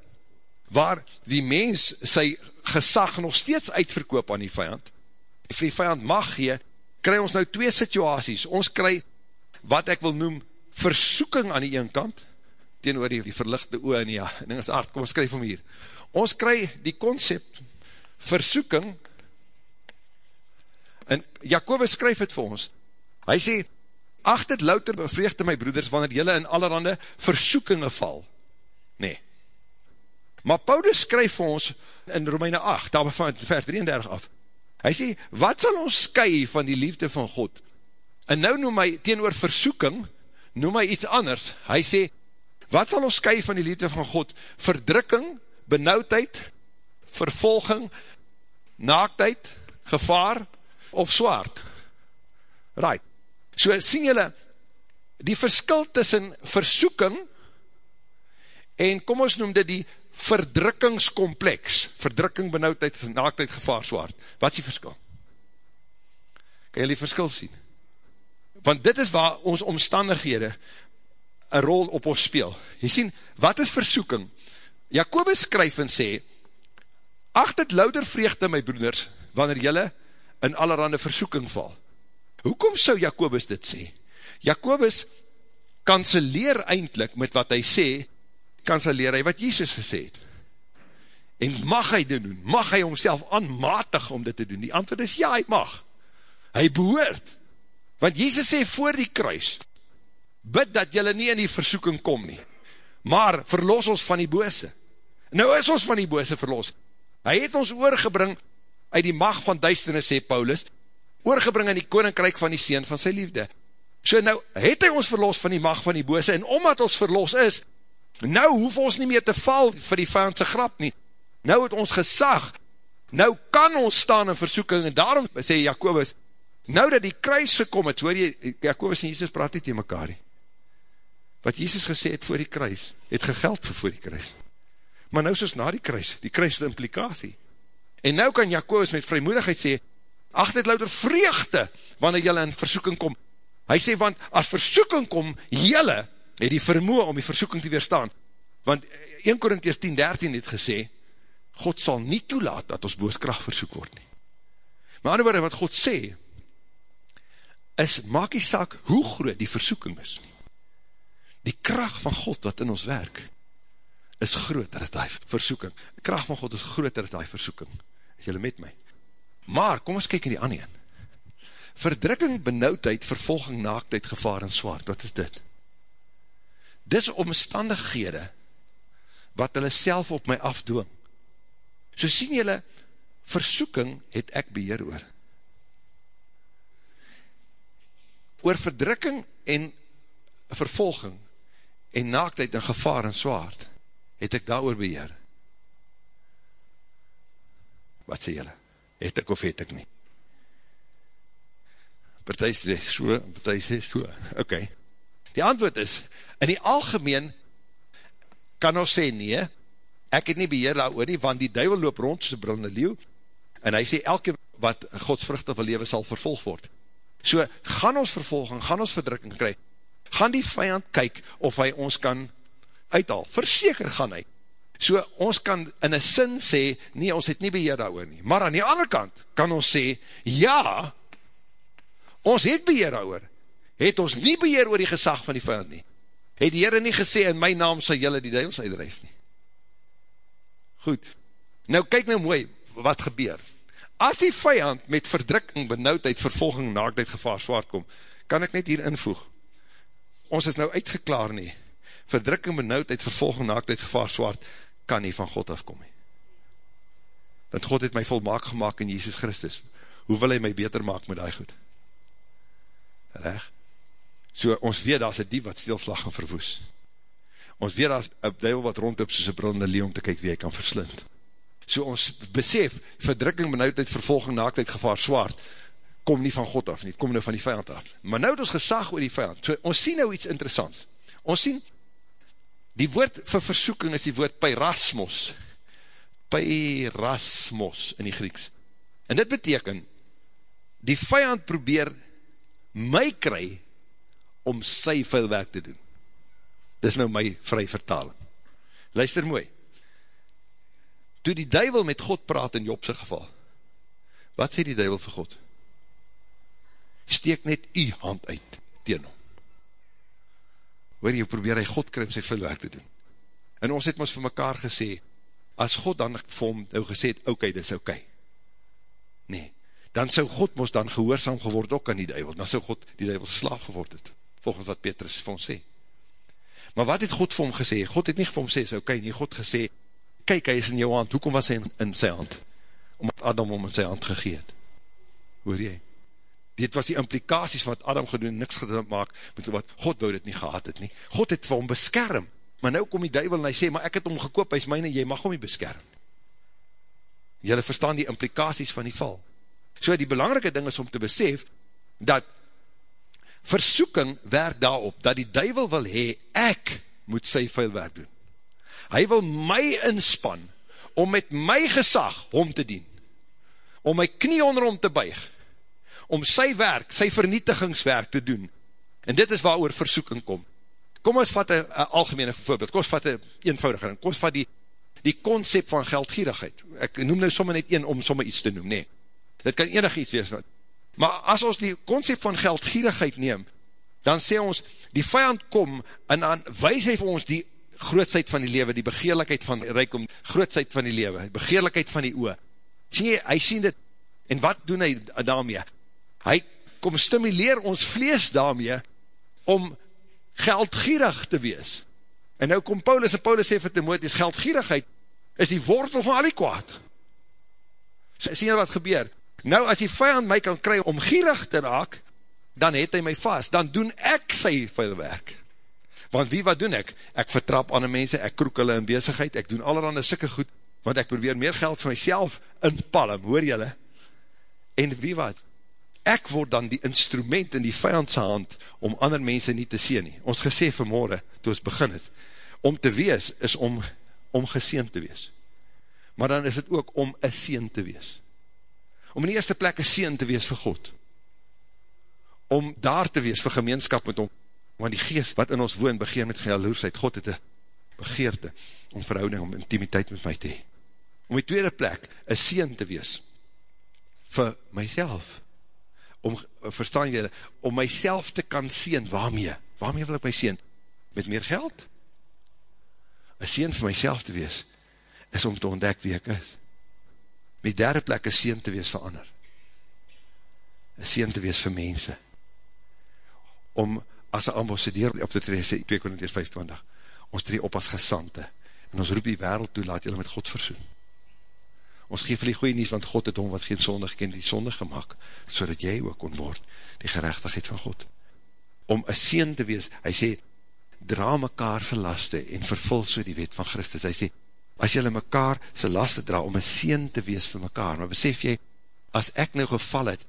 waar die mens sy gesag nog steeds uitverkoop aan die vijand, vir die vijand mag gee, kry ons nou twee situasies, ons kry, wat ek wil noem, versoeking aan die een kant, teenoor die, die verlichte oe en ja, ding is aard, kom ons skryf om hier, ons kry die concept, versoeking, En Jacobus skryf het vir ons. Hy sê, acht het louter bevreegde my broeders, wanneer jylle in allerhande versoekinge val. Nee. Maar Paulus skryf vir ons in Romeine 8, daar van vers 33 af. Hy sê, wat sal ons sky van die liefde van God? En nou noem hy, teenoor versoeking, noem hy iets anders. Hy sê, wat sal ons sky van die liefde van God? Verdrukking, benauwdheid, vervolging, naaktheid, gevaar, of zwaard. Right. So sien julle, die verskil tussen versoeking en kom ons noem dit die verdrukkingskompleks, verdrukking, benauwdheid, naaktheid, gevaar, zwaard. Wat is die verskil? Kan julle die verskil sien? Want dit is waar ons omstandighede een rol op ons speel. Jy sien, wat is versoeking? Jacobus skryf en sê, acht het louter vreegte, my broeders, wanneer jylle in allerhande versoeking val. Hoekom sou Jacobus dit sê? Jacobus kanseleer eindelijk met wat hy sê, kanseleer hy wat Jesus gesê het. En mag hy dit doen? Mag hy homself aanmatig om dit te doen? Die antwoord is ja, hy mag. Hy behoort. Want Jesus sê voor die kruis, bid dat jylle nie in die versoeking kom nie, maar verlos ons van die bose. Nou is ons van die bose verlos. Hy het ons oorgebring uit die mag van duisternis, sê Paulus, oorgebring in die koninkryk van die Seen van sy liefde. So nou, het hy ons verlos van die mag van die bose, en omdat ons verlos is, nou hoef ons nie meer te val vir die vijandse grap nie. Nou het ons gesag, nou kan ons staan in versoeking, en daarom sê Jacobus, nou dat die kruis gekom het, hoor jy, Jacobus en Jesus praat nie tegen mekaar nie. Wat Jesus gesê het voor die kruis, het gegeld vir voor die kruis. Maar nou soos na die kruis, die kruis die implikatie. En nou kan Jacobus met vrymoedigheid sê, ach dit louter vreugde, wanneer jylle in versoeking kom. Hy sê, want as versoeking kom, jylle het die vermoe om die versoeking te weerstaan. Want 1 Korinties 10, 13 het gesê, God sal nie toelaat dat ons booskracht versoek word nie. Maar ander woorde, wat God sê, is, maak die saak hoe groot die versoeking is. Die kracht van God wat in ons werk, is groter as die versoeking. Die kracht van God is groter as die versoeking. Is jylle met my? Maar, kom ons kyk in die ander een. Verdrukking, benauwdheid, vervolging, naaktheid, gevaar en zwaard, wat is dit? Dit is omstandighede, wat hulle self op my afdoong. So sien jylle, versoeking het ek beheer oor. Oor verdrukking en vervolging en naaktheid en gevaar en zwaard, het ek daar beheer. Wat sê jylle? Het ek of het ek nie? Partij sê so, partij sê so. Ok. Die antwoord is, in die algemeen, kan ons sê nee, ek het nie beheer daar oor nie, want die duivel loop rond soos brillende leeuw, en hy sê elke wat godsvruchte van leven sal vervolg word. So, gaan ons vervolging, gaan ons verdrukking kry, gaan die vijand kyk of hy ons kan uithaal, verseker gaan hy. So, ons kan in een sin sê, nee, ons het nie beheer daar oor nie, maar aan die andere kant kan ons sê, ja, ons het beheer daar oor, het ons nie beheer oor die gesag van die vijand nie, het die Heere nie gesê, in my naam sal jylle die duivels uitdrijf nie. Goed, nou kyk nou mooi, wat gebeur. As die vijand met verdrukking, benauwdheid, vervolging, naaktheid, gevaar, zwaard kom, kan ek net hier invoeg. Ons is nou uitgeklaar nie. Verdrukking, benauwdheid, vervolging, naaktheid, gevaar, zwaard, kan nie van God afkom nie. Want God het my volmaak gemaakt in Jesus Christus. Hoe wil hy my beter maak met die goed? Reg? So ons weet daar is een dief wat stilslag en verwoes. Ons weet daar is een duivel wat rondop soos een brillende leeuw om te kyk wie hy kan verslind. So ons besef, verdrukking, benauwdheid, vervolging, naaktheid, gevaar, zwaard, kom nie van God af nie, kom nou van die vijand af. Maar nou het ons gesag oor die vijand. So ons sien nou iets interessants. Ons sien, die woord vir versoeking is die woord pyrasmos. Pyrasmos in die Grieks. En dit beteken, die vijand probeer my kry om sy vuil werk te doen. Dit is nou my vry vertaling. Luister mooi. Toe die duivel met God praat in Jobse geval, wat sê die duivel vir God? Steek net u hand uit teen hom. Hoor jy, probeer hy God kry om sy vuil werk te doen. En ons het ons vir mekaar gesê, as God dan vir hom nou gesê het, oké, okay, dit is oké. Okay. Nee, dan sou God ons dan gehoorzaam geword ook aan die duivel, dan sou God die duivel slaaf geword het volgens wat Petrus vir ons sê. Maar wat het God vir hom gesê? God het nie vir hom sê, so okay, nie God gesê, kyk, hy is in jou hand, hoekom was hy in, in sy hand? Omdat Adam hom in sy hand gegeet. Hoor jy? Dit was die implikaties wat Adam gedoen, niks gedoen maak, met wat God wou dit nie gehad het nie. God het vir hom beskerm, maar nou kom die duivel en hy sê, maar ek het hom gekoop, hy is myne, jy mag hom nie beskerm. Julle verstaan die implikaties van die val. So die belangrike ding is om te besef, dat versoeking werk daarop, dat die duivel wil hee, ek moet sy vuil werk doen. Hy wil my inspan, om met my gesag om te dien, om my knie onder om te buig, om sy werk, sy vernietigingswerk te doen, en dit is waar oor versoeking kom. Kom ons vat een algemene voorbeeld, kom ons vat een eenvoudiger, kom ons vat die, die concept van geldgierigheid, ek noem nou somme net een om somme iets te noem, nee, dit kan enig iets wees, Maar as ons die concept van geldgierigheid neem, dan sê ons, die vijand kom, en dan wees hy vir ons die grootsheid van die lewe, die begeerlikheid van die rijkom, grootsheid van die lewe, begeerlikheid van die oe. Jy, hy sien dit, en wat doen hy daarmee? Hy kom stimuleer ons vlees daarmee, om geldgierig te wees. En nou kom Paulus, en Paulus sê vir Timotheus, geldgierigheid is die wortel van al die kwaad. Sien jy wat gebeur? Nou, as die vijand my kan kry om gierig te raak, dan het hy my vast, dan doen ek sy vuil werk. Want wie wat doen ek? Ek vertrap ander mense, ek kroek hulle in bezigheid, ek doen allerhande sikke goed, want ek probeer meer geld vir myself in palm, hoor julle? En wie wat? Ek word dan die instrument in die vijandse hand, om ander mense nie te sien nie. Ons gesê vanmorgen, toe ons begin het, om te wees, is om, om geseen te wees. Maar dan is het ook om een seen te wees om in die eerste plek een seen te wees vir God, om daar te wees vir gemeenskap met hom, want die geest wat in ons woon begeer met gealoosheid, God het een begeerte om verhouding, om intimiteit met my te hee. Om die tweede plek, een seen te wees vir myself, om, verstaan jy, om myself te kan sien, waarmee, waarmee wil ek my sien? Met meer geld? Een sien vir myself te wees, is om te ontdek wie ek is. Met derde plek, een sien te wees vir ander. Een sien te wees vir mense. Om, as een ambassadeur op te tree, sê 2 Korinties 25, ons tree op as gesante, en ons roep die wereld toe, laat julle met God versoen. Ons geef vir die goeie nies, want God het hom wat geen sonde gekend, die sonde gemaakt, so dat jy ook kon word, die gerechtigheid van God. Om een sien te wees, hy sê, dra mekaar sy laste, en vervul so die wet van Christus. Hy sê, as jylle mekaar sy laste dra, om een sien te wees vir mekaar, maar besef jy, as ek nou geval het,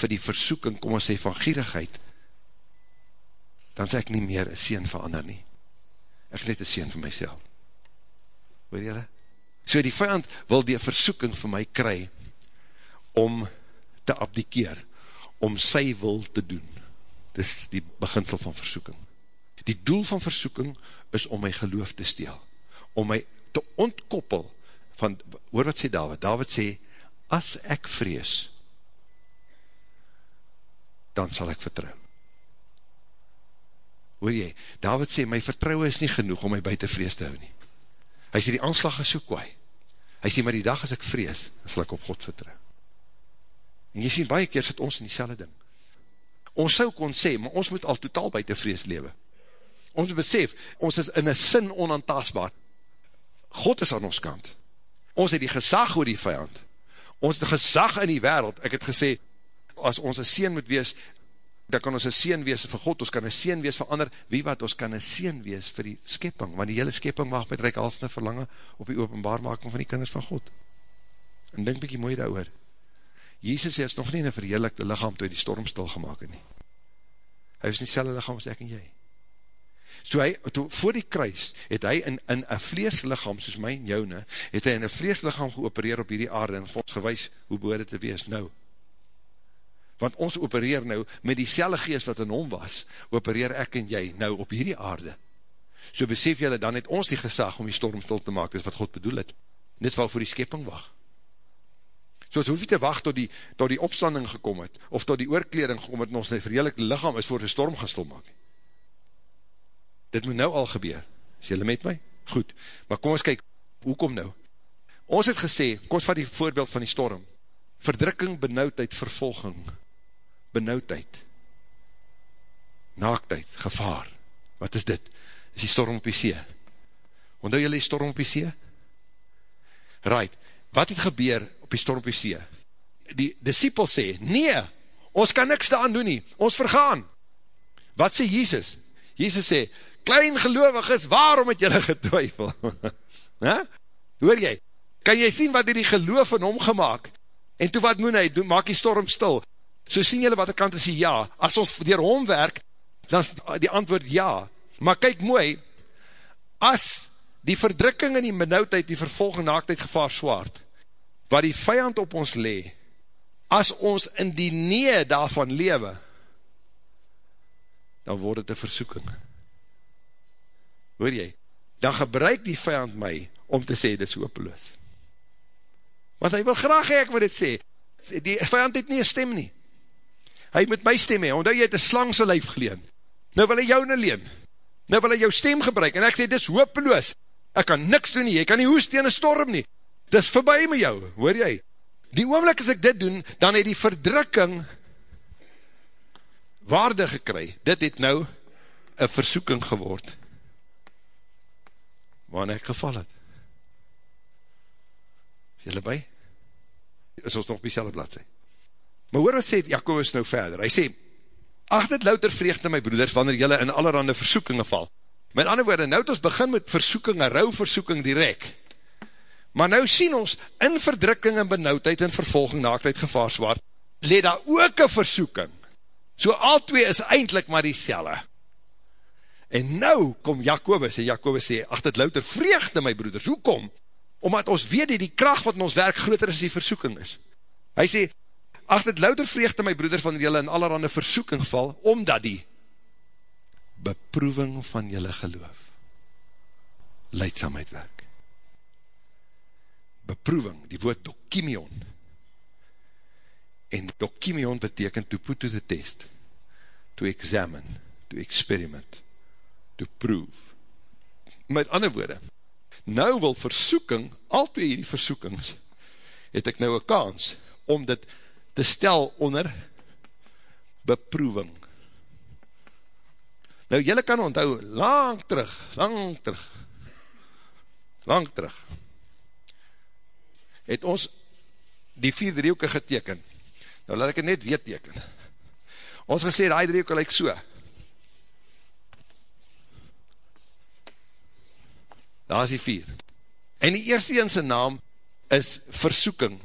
vir die versoeking, kom ons sê, van gierigheid, dan sê ek nie meer een sien vir ander nie. Ek is net een sien vir myself. Hoor jylle? So die vijand wil die versoeking vir my kry om te abdikeer, om sy wil te doen. Dis die beginsel van versoeking. Die doel van versoeking is om my geloof te steel, om my te ontkoppel van, hoor wat sê David, David sê, as ek vrees, dan sal ek vertrouw. Hoor jy, David sê, my vertrouwe is nie genoeg om my buiten vrees te hou nie. Hy sê, die aanslag is so kwaai. Hy sê, maar die dag as ek vrees, dan sal ek op God vertrouw. En jy sê, baie keer sit ons in die selle ding. Ons sou kon sê, maar ons moet al totaal buiten vrees lewe. Ons besef, ons is in een sin onantaasbaar. God is aan ons kant. Ons het die gezag oor die vijand. Ons het gezag in die wereld. Ek het gesê, as ons een sien moet wees, dan kan ons een sien wees vir God, ons kan een sien wees vir ander, wie wat, ons kan een sien wees vir die skepping, want die hele skepping mag met reikhalsende verlange op die openbaarmaking van die kinders van God. En denk bykie mooi daar oor. Jezus is nog nie in een verheerlikte lichaam toe die storm stil gemaakt nie. Hy is nie selle lichaam as ek en jy. So hy, toe, voor die kruis, het hy in, in een vleeslichaam, soos my en jou, ne, het hy in een vleeslichaam geopereer op hierdie aarde, en ons gewys hoe behoorde te wees nou want ons opereer nou met die selle geest wat in hom was, opereer ek en jy nou op hierdie aarde. So besef jylle, dan het ons die gesag om die storm stil te maak, dis wat God bedoel het, net wel voor die skepping wacht. So ons hoef nie te wacht tot die, tot die opstanding gekom het, of tot die oorkleding gekom het, en ons verheerlijke lichaam is voor die storm gaan stil maak. Dit moet nou al gebeur. Is jylle met my? Goed. Maar kom ons kyk, hoe kom nou? Ons het gesê, kom ons vat die voorbeeld van die storm. Verdrukking, benauwdheid, vervolging, benauwdheid, naaktheid, gevaar. Wat is dit? Is die storm op die see. Ondou jylle die storm op die see? Right, wat het gebeur op die storm op die see? Die disciple sê, nee, ons kan niks daan doen nie, ons vergaan. Wat sê Jesus? Jesus sê, klein gelovig is, waarom het jylle getwijfel? Hoor jy? Kan jy sien wat die geloof in hom gemaakt? En toe wat moet hy, maak die storm stil. So sien julle wat ek kan te sê ja. As ons dier hom werk, dan is die antwoord ja. Maar kyk mooi, as die verdrukking en die benauwdheid, die vervolging, naaktheid, gevaar, zwaard, wat die vijand op ons le, as ons in die nee daarvan lewe, dan word het een versoeking. Hoor jy? Dan gebruik die vijand my, om te sê, dit is hopeloos. Want hy wil graag ek wat dit sê. Die vijand het nie een stem nie. Hy moet my stem hee, omdat jy het een slangse lijf geleen, nou wil hy jou nie leen, nou wil hy jou stem gebruik, en ek sê, dis hopeloos, ek kan niks doen nie, jy kan nie hoest in een storm nie, dis voorbij met jou, hoor jy, die oomlik as ek dit doen, dan het die verdrukking waarde gekry, dit het nou een versoeking geword, waarin ek geval het, is jylle by? is ons nog die selle bladzij, Maar hoor wat sê Jacobus nou verder, hy sê, ach dit louter vreegte my broeders, wanneer jylle in allerhande versoekingen val. Met ander woorde, nou het ons begin met versoekingen, rou versoeking direct. Maar nou sien ons, in verdrukking en benauwdheid en vervolging, naaktheid, gevaar, zwaard, leed daar ook een versoeking. So al twee is eindelijk maar die selle. En nou kom Jacobus, en Jacobus sê, ach dit louter vreegte my broeders, hoe kom? Omdat ons weet die, die kracht wat in ons werk groter as die versoeking is. Hy sê, Ach, dit louter vreegte my broeders van julle in allerhande versoeking val, omdat die beproeving van julle geloof leidsamheid werk. Beproeving, die woord dokimion, En dokimion beteken to put to the test, to examine, to experiment, to prove. Met ander woorde, nou wil versoeking, al twee hierdie versoekings, het ek nou een kans, om dit te stel onder beproeving. Nou, jylle kan onthou, lang terug, lang terug, lang terug, het ons die vier driehoeke geteken. Nou, laat ek het net weer teken. Ons gesê, die driehoeke lyk so. Daar is die vier. En die eerste in sy naam is versoeking.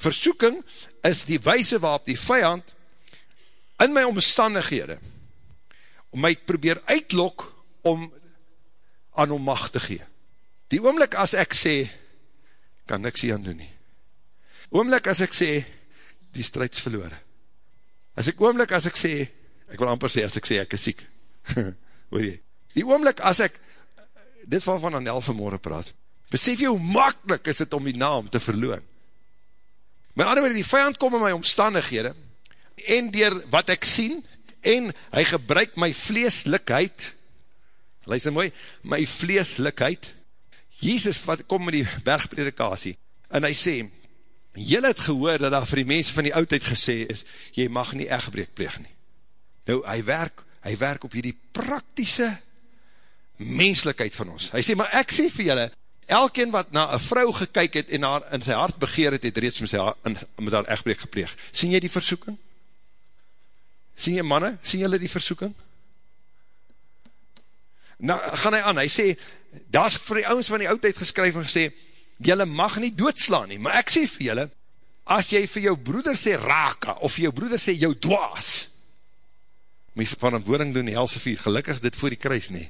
Versoeking is die wijse waarop die vijand in my omstandighede om my probeer uitlok om aan hom macht te gee. Die oomlik as ek sê, kan niks hier aan doen nie. Oomlik as ek sê, die strijd is verloor. As ek oomlik as ek sê, ek wil amper sê, as ek sê, ek is siek. Hoor jy? Die oomlik as ek, dit is waarvan Anel vanmorgen praat, besef jy hoe makkelijk is het om die naam te verloor. Maar ander die vijand kom in my omstandighede, en dier wat ek sien, en hy gebruik my vleeslikheid, luister mooi, my vleeslikheid, Jesus wat, kom met die bergpredikasie, en hy sê, jylle het gehoor dat daar vir die mense van die oudheid gesê is, jy mag nie echtbreek pleeg nie. Nou, hy werk, hy werk op hierdie praktische menslikheid van ons. Hy sê, maar ek sê vir jylle, elkeen wat na een vrou gekyk het en haar in sy hart begeer het, het reeds met, sy met haar echtbreek gepleeg. Sien jy die versoeking? Sien jy manne? Sien jylle die versoeking? Nou, gaan hy aan, hy sê, daar is vir die ouwens van die oudheid geskryf en gesê, jylle mag nie doodslaan nie, maar ek sê vir jylle, as jy vir jou broeder sê raka, of jou broeder sê jou dwaas, moet jy van een woording doen die helse vier, gelukkig dit voor die kruis nie,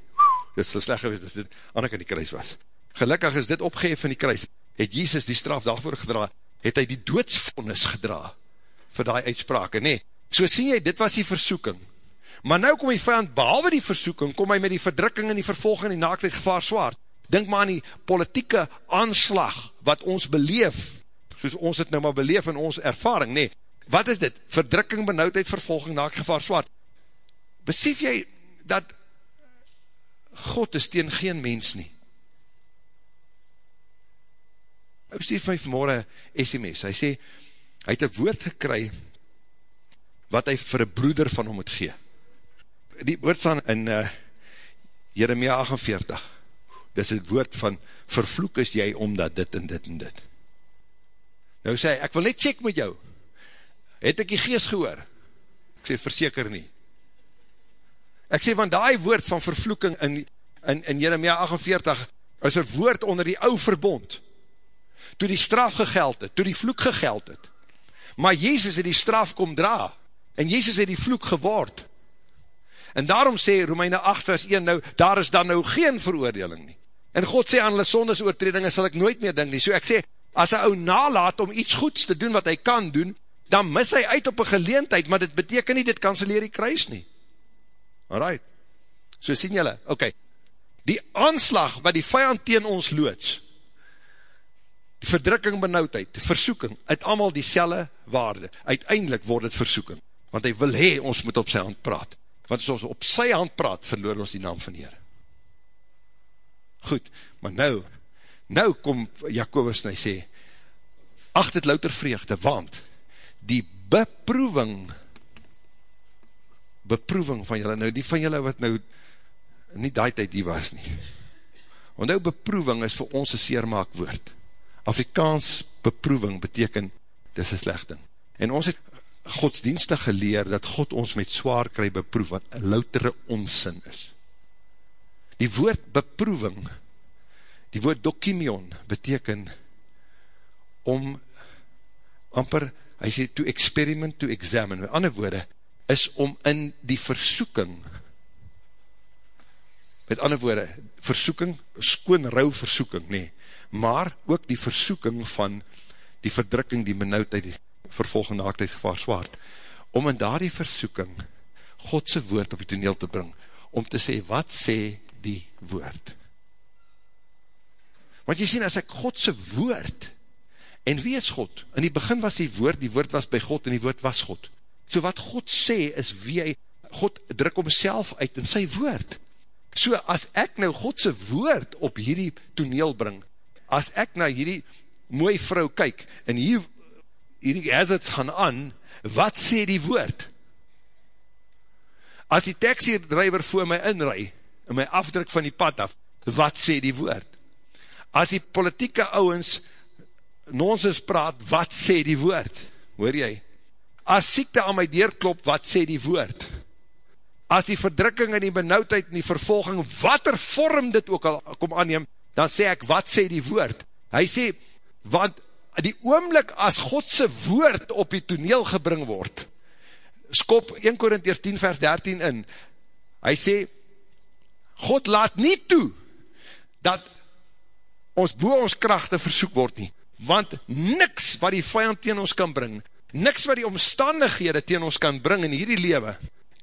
dit is so sleg geweest, dat dit ander die kruis was, gelukkig is dit opgeef van die kruis, het Jesus die straf daarvoor gedra, het hy die doodsvonnis gedra, vir die uitsprake, nee, so sien jy, dit was die versoeking, Maar nou kom die vijand, behalwe die versoeking, kom hy met die verdrukking en die vervolging en die naaktheid gevaar zwaard. Denk maar aan die politieke aanslag wat ons beleef, soos ons het nou maar beleef in ons ervaring. Nee, wat is dit? Verdrukking, benauwdheid, vervolging, naaktheid gevaar zwaard. Besef jy dat God is teen geen mens nie? Hy stief my vanmorgen SMS, hy sê, hy het een woord gekry, wat hy vir een broeder van hom moet gee die woord staan in uh, Jeremia 48, dit is het woord van, vervloek is jy omdat dit en dit en dit. Nou sê hy, ek wil net check met jou, het ek die geest gehoor? Ek sê, verseker nie. Ek sê, want die woord van vervloeking in, in, in Jeremia 48, is een woord onder die ou verbond, toe die straf gegeld het, toe die vloek gegeld het, maar Jezus het die straf kom dra, en Jezus het die vloek geword, En daarom sê Romeine 8 vers 1 nou, daar is dan nou geen veroordeling nie. En God sê aan hulle sondes oortredinge sal ek nooit meer dink nie. So ek sê, as hy ou nalaat om iets goeds te doen wat hy kan doen, dan mis hy uit op een geleentheid, maar dit beteken nie, dit kanseleer die kruis nie. Alright. So sien julle, ok, die aanslag wat die vijand teen ons loods, die verdrukking benauwdheid, die versoeking, het allemaal die selle waarde. Uiteindelik word het versoeking, want hy wil hee, ons moet op sy hand praat want as ons op sy hand praat, verloor ons die naam van Heer. Goed, maar nou, nou kom Jacobus en hy sê, acht het louter vreugde, want die beproeving, beproeving van julle, nou die van julle wat nou nie die tijd die was nie, want nou beproeving is vir ons een seermaak woord. Afrikaans beproeving beteken, dis een slecht ding. En ons het godsdienstig geleer, dat God ons met zwaar kry beproef, wat een loutere onsin is. Die woord beproeving, die woord dokimion, beteken om amper, hy sê, to experiment, to examine, met ander woorde, is om in die versoeking, met ander woorde, versoeking, skoon rou versoeking, nee, maar ook die versoeking van die verdrukking, die benauwdheid, die vervolgende naaktheid gevaar zwaard, om in daardie versoeking Godse woord op die toneel te bring, om te sê, wat sê die woord? Want jy sien, as ek Godse woord En wie is God? In die begin was die woord, die woord was by God en die woord was God. So wat God sê is wie hy, God druk homself uit in sy woord. So as ek nou Godse woord op hierdie toneel bring, as ek na hierdie mooi vrou kyk, en hier, hierdie hazards gaan aan, wat sê die woord? As die taxi-driver voor my inrui, en my afdruk van die pad af, wat sê die woord? As die politieke ouwens nonsens praat, wat sê die woord? Hoor jy? As siekte aan my deurklop, wat sê die woord? As die verdrukking en die benauwdheid en die vervolging, wat er vorm dit ook al kom aanneem, dan sê ek, wat sê die woord? Hy sê, want die oomlik as Godse woord op die toneel gebring word, skop 1 Korintiers 10 vers 13 in, hy sê, God laat nie toe, dat ons boe ons krachte versoek word nie, want niks wat die vijand teen ons kan bring, niks wat die omstandighede teen ons kan bring in hierdie lewe,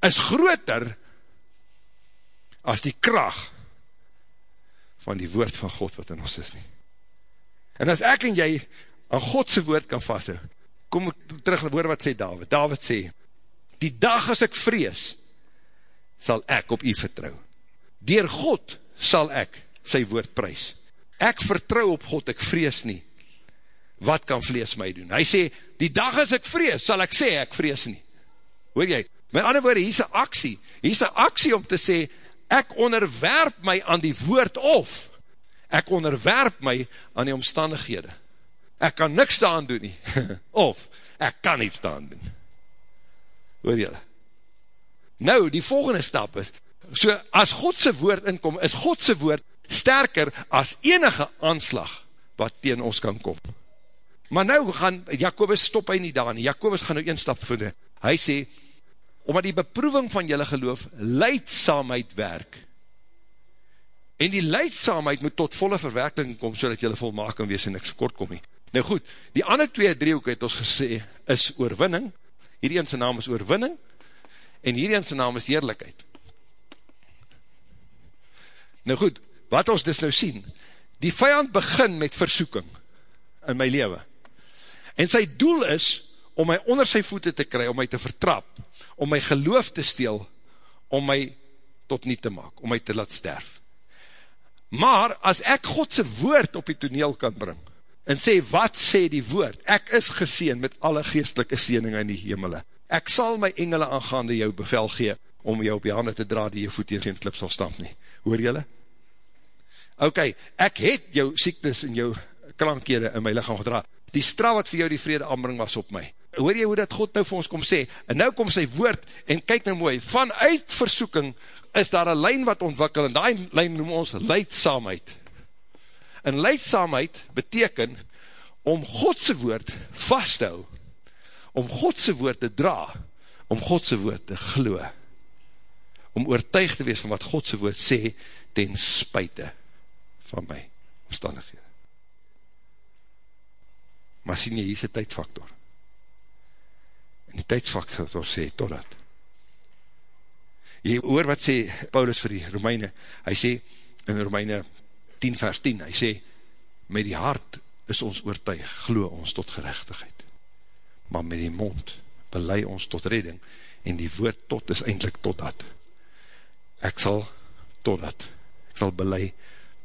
is groter as die kracht van die woord van God wat in ons is nie. En as ek en jy aan Godse woord kan vasthou, kom ek terug na woord wat sê David. David sê, die dag as ek vrees, sal ek op u vertrouw. Door God sal ek sy woord prijs. Ek vertrouw op God, ek vrees nie. Wat kan vlees my doen? Hy sê, die dag as ek vrees, sal ek sê, ek vrees nie. Hoor jy? Met ander woorde, hier is een aksie. Hier is een aksie om te sê, ek onderwerp my aan die woord of, ek onderwerp my aan die omstandighede. Ek kan niks daan doen nie. of, ek kan iets daan doen. Hoor jy? Nou, die volgende stap is, so as Godse woord inkom, is Godse woord sterker as enige aanslag wat teen ons kan kom. Maar nou gaan, Jacobus stop hy nie daar nie, Jacobus gaan nou een stap voede. Hy sê, omdat die beproeving van jylle geloof leidsaamheid werk. En die leidsaamheid moet tot volle verwerking kom, so dat jylle volmaak kan wees en niks kort kom nie. Nou goed, die ander twee driehoek het ons gesê, is oorwinning, hierdie ene naam is oorwinning, en hierdie ene naam is heerlijkheid. Nou goed, wat ons dus nou sien, die vijand begin met versoeking in my leven, en sy doel is, om my onder sy voete te kry, om my te vertrap, om my geloof te steel, om my tot nie te maak, om my te laat sterf. Maar, as ek Godse woord op die toneel kan bring, en sê, wat sê die woord? Ek is geseen met alle geestelike seeninge in die hemele. Ek sal my engele aangaande jou bevel gee, om jou op die handen te dra, die jou voet hier geen klip sal stamp nie. Hoor jylle? Ok, ek het jou siektes en jou klankhede in my lichaam gedra. Die straf wat vir jou die vrede aanbring was op my hoor jy hoe dat God nou vir ons kom sê, en nou kom sy woord, en kyk nou mooi, vanuit versoeking, is daar een lijn wat ontwikkel, en die lijn noem ons leidsaamheid. En leidsaamheid beteken, om Godse woord vast te hou, om Godse woord te dra, om Godse woord te glo, om oortuig te wees van wat Godse woord sê, ten spuite van my omstandighede. Maar sien jy, hier is die tydfaktor. In die ons sê, totdat. Jy hoor wat sê Paulus vir die Romeine, hy sê in Romeine 10 vers 10, hy sê, met die hart is ons oortuig, glo ons tot gerechtigheid, maar met die mond belei ons tot redding, en die woord tot is eindelijk totdat. Ek sal totdat, ek sal belei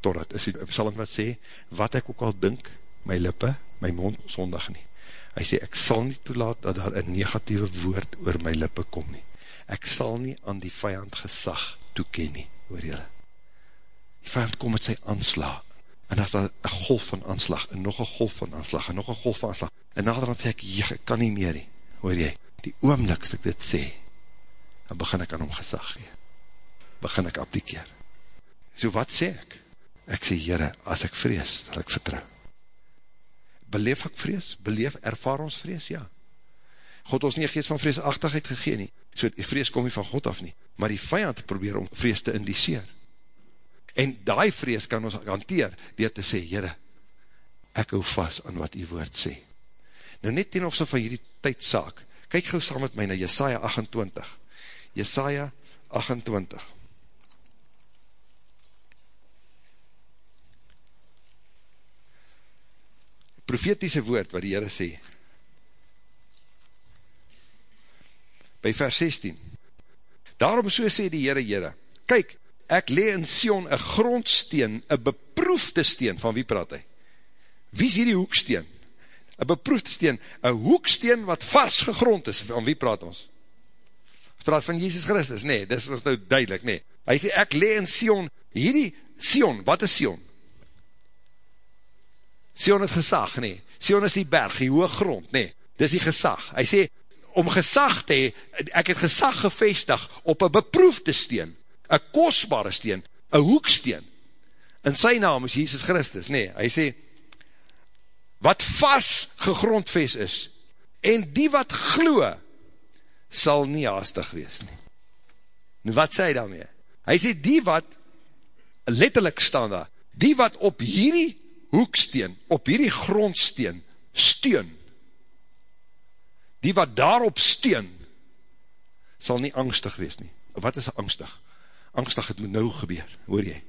totdat, is die psalm wat sê, wat ek ook al dink, my lippe, my mond, sondig nie hy sê, ek sal nie toelaat dat daar een negatieve woord oor my lippe kom nie. Ek sal nie aan die vijand gesag toeken nie, hoor jylle. Die vijand kom met sy aanslag, en is daar een golf van aanslag, en nog een golf van aanslag, en nog een golf van aanslag, en naderhand sê ek, jy, ek kan nie meer nie, hoor jy, die oomlik as ek dit sê, dan begin ek aan hom gesag gee, begin ek op die keer. So wat sê ek? Ek sê, jyre, as ek vrees, sal ek vertrouw beleef ek vrees, beleef, ervaar ons vrees, ja. God ons nie een geest van vreesachtigheid gegeen nie, so die vrees kom nie van God af nie, maar die vijand probeer om vrees te indiceer. En die vrees kan ons hanteer, dier te sê, jyre, ek hou vast aan wat die woord sê. Nou net ten opse van hierdie tydsaak, kyk gauw saam met my na Jesaja 28, Jesaja 28, profetiese woord wat die Heere sê. By vers 16. Daarom so sê die Heere Heere, kyk, ek le in Sion een grondsteen, een beproefde steen, van wie praat hy? Wie is hier die hoeksteen? Een beproefde steen, een hoeksteen wat vast gegrond is, van wie praat ons? Ons praat van Jesus Christus, nee, dit is nou duidelik, nee. Hy sê, ek le in Sion, hierdie Sion, wat is Sion? Sion is gesag, nee. Sion is die berg, die hoog grond, nee. Dit is die gesag. Hy sê, om gesag te hee, ek het gesag gevestig op een beproefde steen, een kostbare steen, een hoeksteen. In sy naam is Jesus Christus, nee, hy sê, wat vast gegrondvest is, en die wat gloe, sal nie haastig wees nie. Nu wat sê hy daarmee? Hy sê, die wat, letterlijk staan daar, die wat op hierdie hoeksteen, op hierdie grondsteen, steun, die wat daarop steun, sal nie angstig wees nie. Wat is angstig? Angstig, het moet nou gebeur, hoor jy?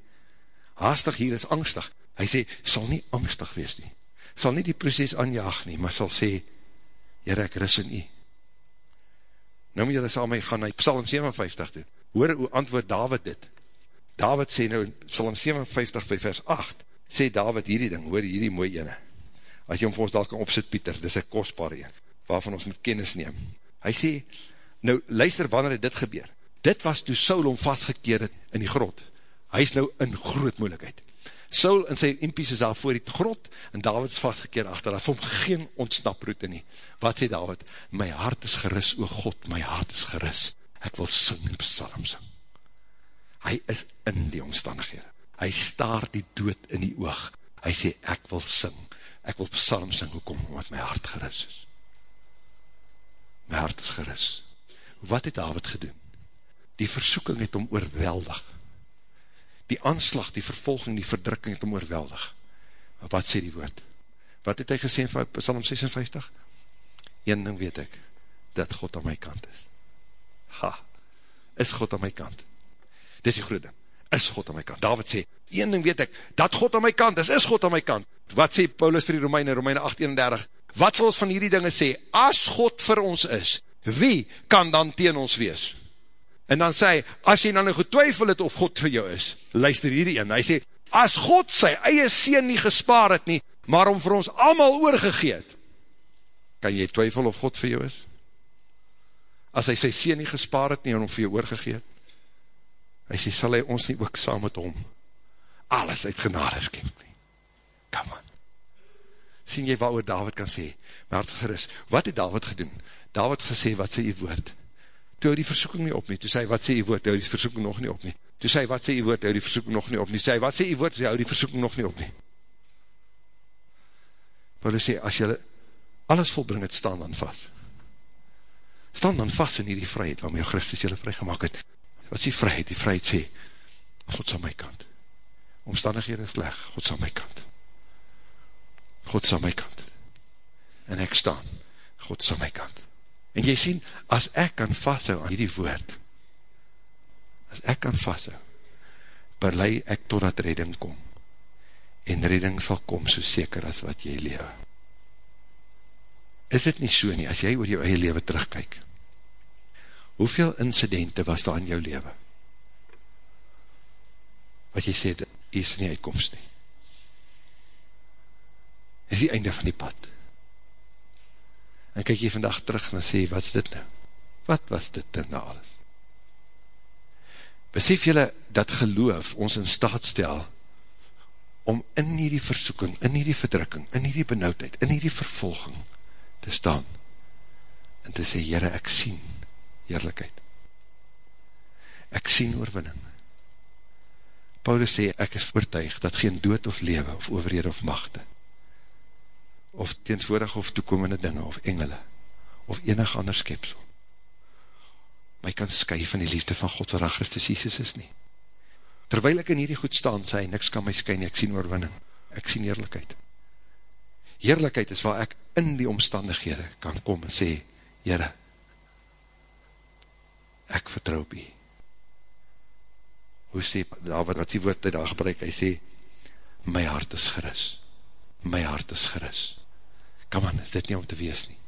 Haastig hier is angstig. Hy sê, sal nie angstig wees nie. Sal nie die proces aanjaag nie, maar sal sê, Heer, ek ris in u. Nou moet jy saam my gaan na Psalm 57 doen. Hoor hoe antwoord David dit. David sê nou in Psalm 57 by vers 8, sê David hierdie ding, hoor hierdie mooie ene. As jy hom vir ons daar kan opsit, Pieter, dis een kostbare een waarvan ons moet kennis neem. Hy sê, nou luister wanneer dit gebeur. Dit was toe Saul om vastgekeer het in die grot. Hy is nou in groot moeilijkheid. Saul en sy impies is daar voor die grot en David is vastgekeer achter. Dat is om geen ontsnaproute nie. Wat sê David? My hart is geris, o God, my hart is geris. Ek wil sing en psalm sing. Hy is in die omstandighede. Hy staar die dood in die oog. Hy sê, ek wil sing. Ek wil psalm sing, hoekom? Omdat my hart geris is my hart is geris. Wat het David gedoen? Die versoeking het om oorweldig. Die aanslag, die vervolging, die verdrukking het om oorweldig. Maar wat sê die woord? Wat het hy gesê in Psalm 56? Een ding weet ek, dat God aan my kant is. Ha, is God aan my kant. Dis die grote, is God aan my kant. David sê, een ding weet ek, dat God aan my kant is, is God aan my kant. Wat sê Paulus vir die Romeine, Romeine 8, 31? Wat sal ons van hierdie dinge sê? As God vir ons is, wie kan dan teen ons wees? En dan sê hy, as jy dan nou getwijfel het of God vir jou is, luister hierdie een, hy sê, as God sy eie sien nie gespaar het nie, maar om vir ons allemaal oorgegeet, kan jy twyfel of God vir jou is? As hy sy sien nie gespaar het nie, en om vir jou oorgegeet, hy sê, sal hy ons nie ook saam met hom, alles uit genade skenk nie. Come on sien jy wat oor David kan sê, maar het geris, wat het David gedoen? David gesê, wat sê jy woord? Toe hou die versoeking nie op nie, toe sê wat sê jy woord, hou die versoeking nog nie op nie. Toe sê wat sê jy woord, hou die versoeking nog nie op nie. Sê wat sê jy woord, hou die versoeking nog nie op nie. Paulus sê, as jy alles volbring het, staan dan vast. Staan dan vast in die vryheid, waarmee Christus jylle vry gemaakt het. Wat is die vryheid? Die vryheid sê, God is aan my kant. Omstandighede is sleg, God is aan my kant. God is aan my kant. En ek staan, God is aan my kant. En jy sien, as ek kan vasthou aan die woord, as ek kan vasthou, berlei ek totdat redding kom. En redding sal kom so seker as wat jy lewe. Is dit nie so nie, as jy oor jou eie lewe terugkyk? Hoeveel incidente was daar in jou lewe? Wat jy sê, is nie uitkomst nie is die einde van die pad. En kyk jy vandag terug en sê, wat is dit nou? Wat was dit nou na alles? Besef jylle dat geloof ons in staat stel om in hierdie versoeking, in hierdie verdrukking, in hierdie benauwdheid, in hierdie vervolging te staan en te sê, Heere, ek sien heerlijkheid. Ek sien oorwinning. Paulus sê, ek is oortuig dat geen dood of lewe of overhede of machte of teenswoordig of toekomende dinge, of engele, of enig ander skepsel, my kan sky van die liefde van God, waar Christus Jesus is nie. Terwyl ek in hierdie goed staan, sê hy, niks kan my sky nie, ek sien oorwinning, ek sien heerlijkheid. Heerlijkheid is waar ek in die omstandighede kan kom en sê, Heere, ek vertrouw op u. Hoe sê David, wat die woord daar gebruik, hy sê, my hart is geris, my hart is geris Kom aan, is dit nie om te wees nie.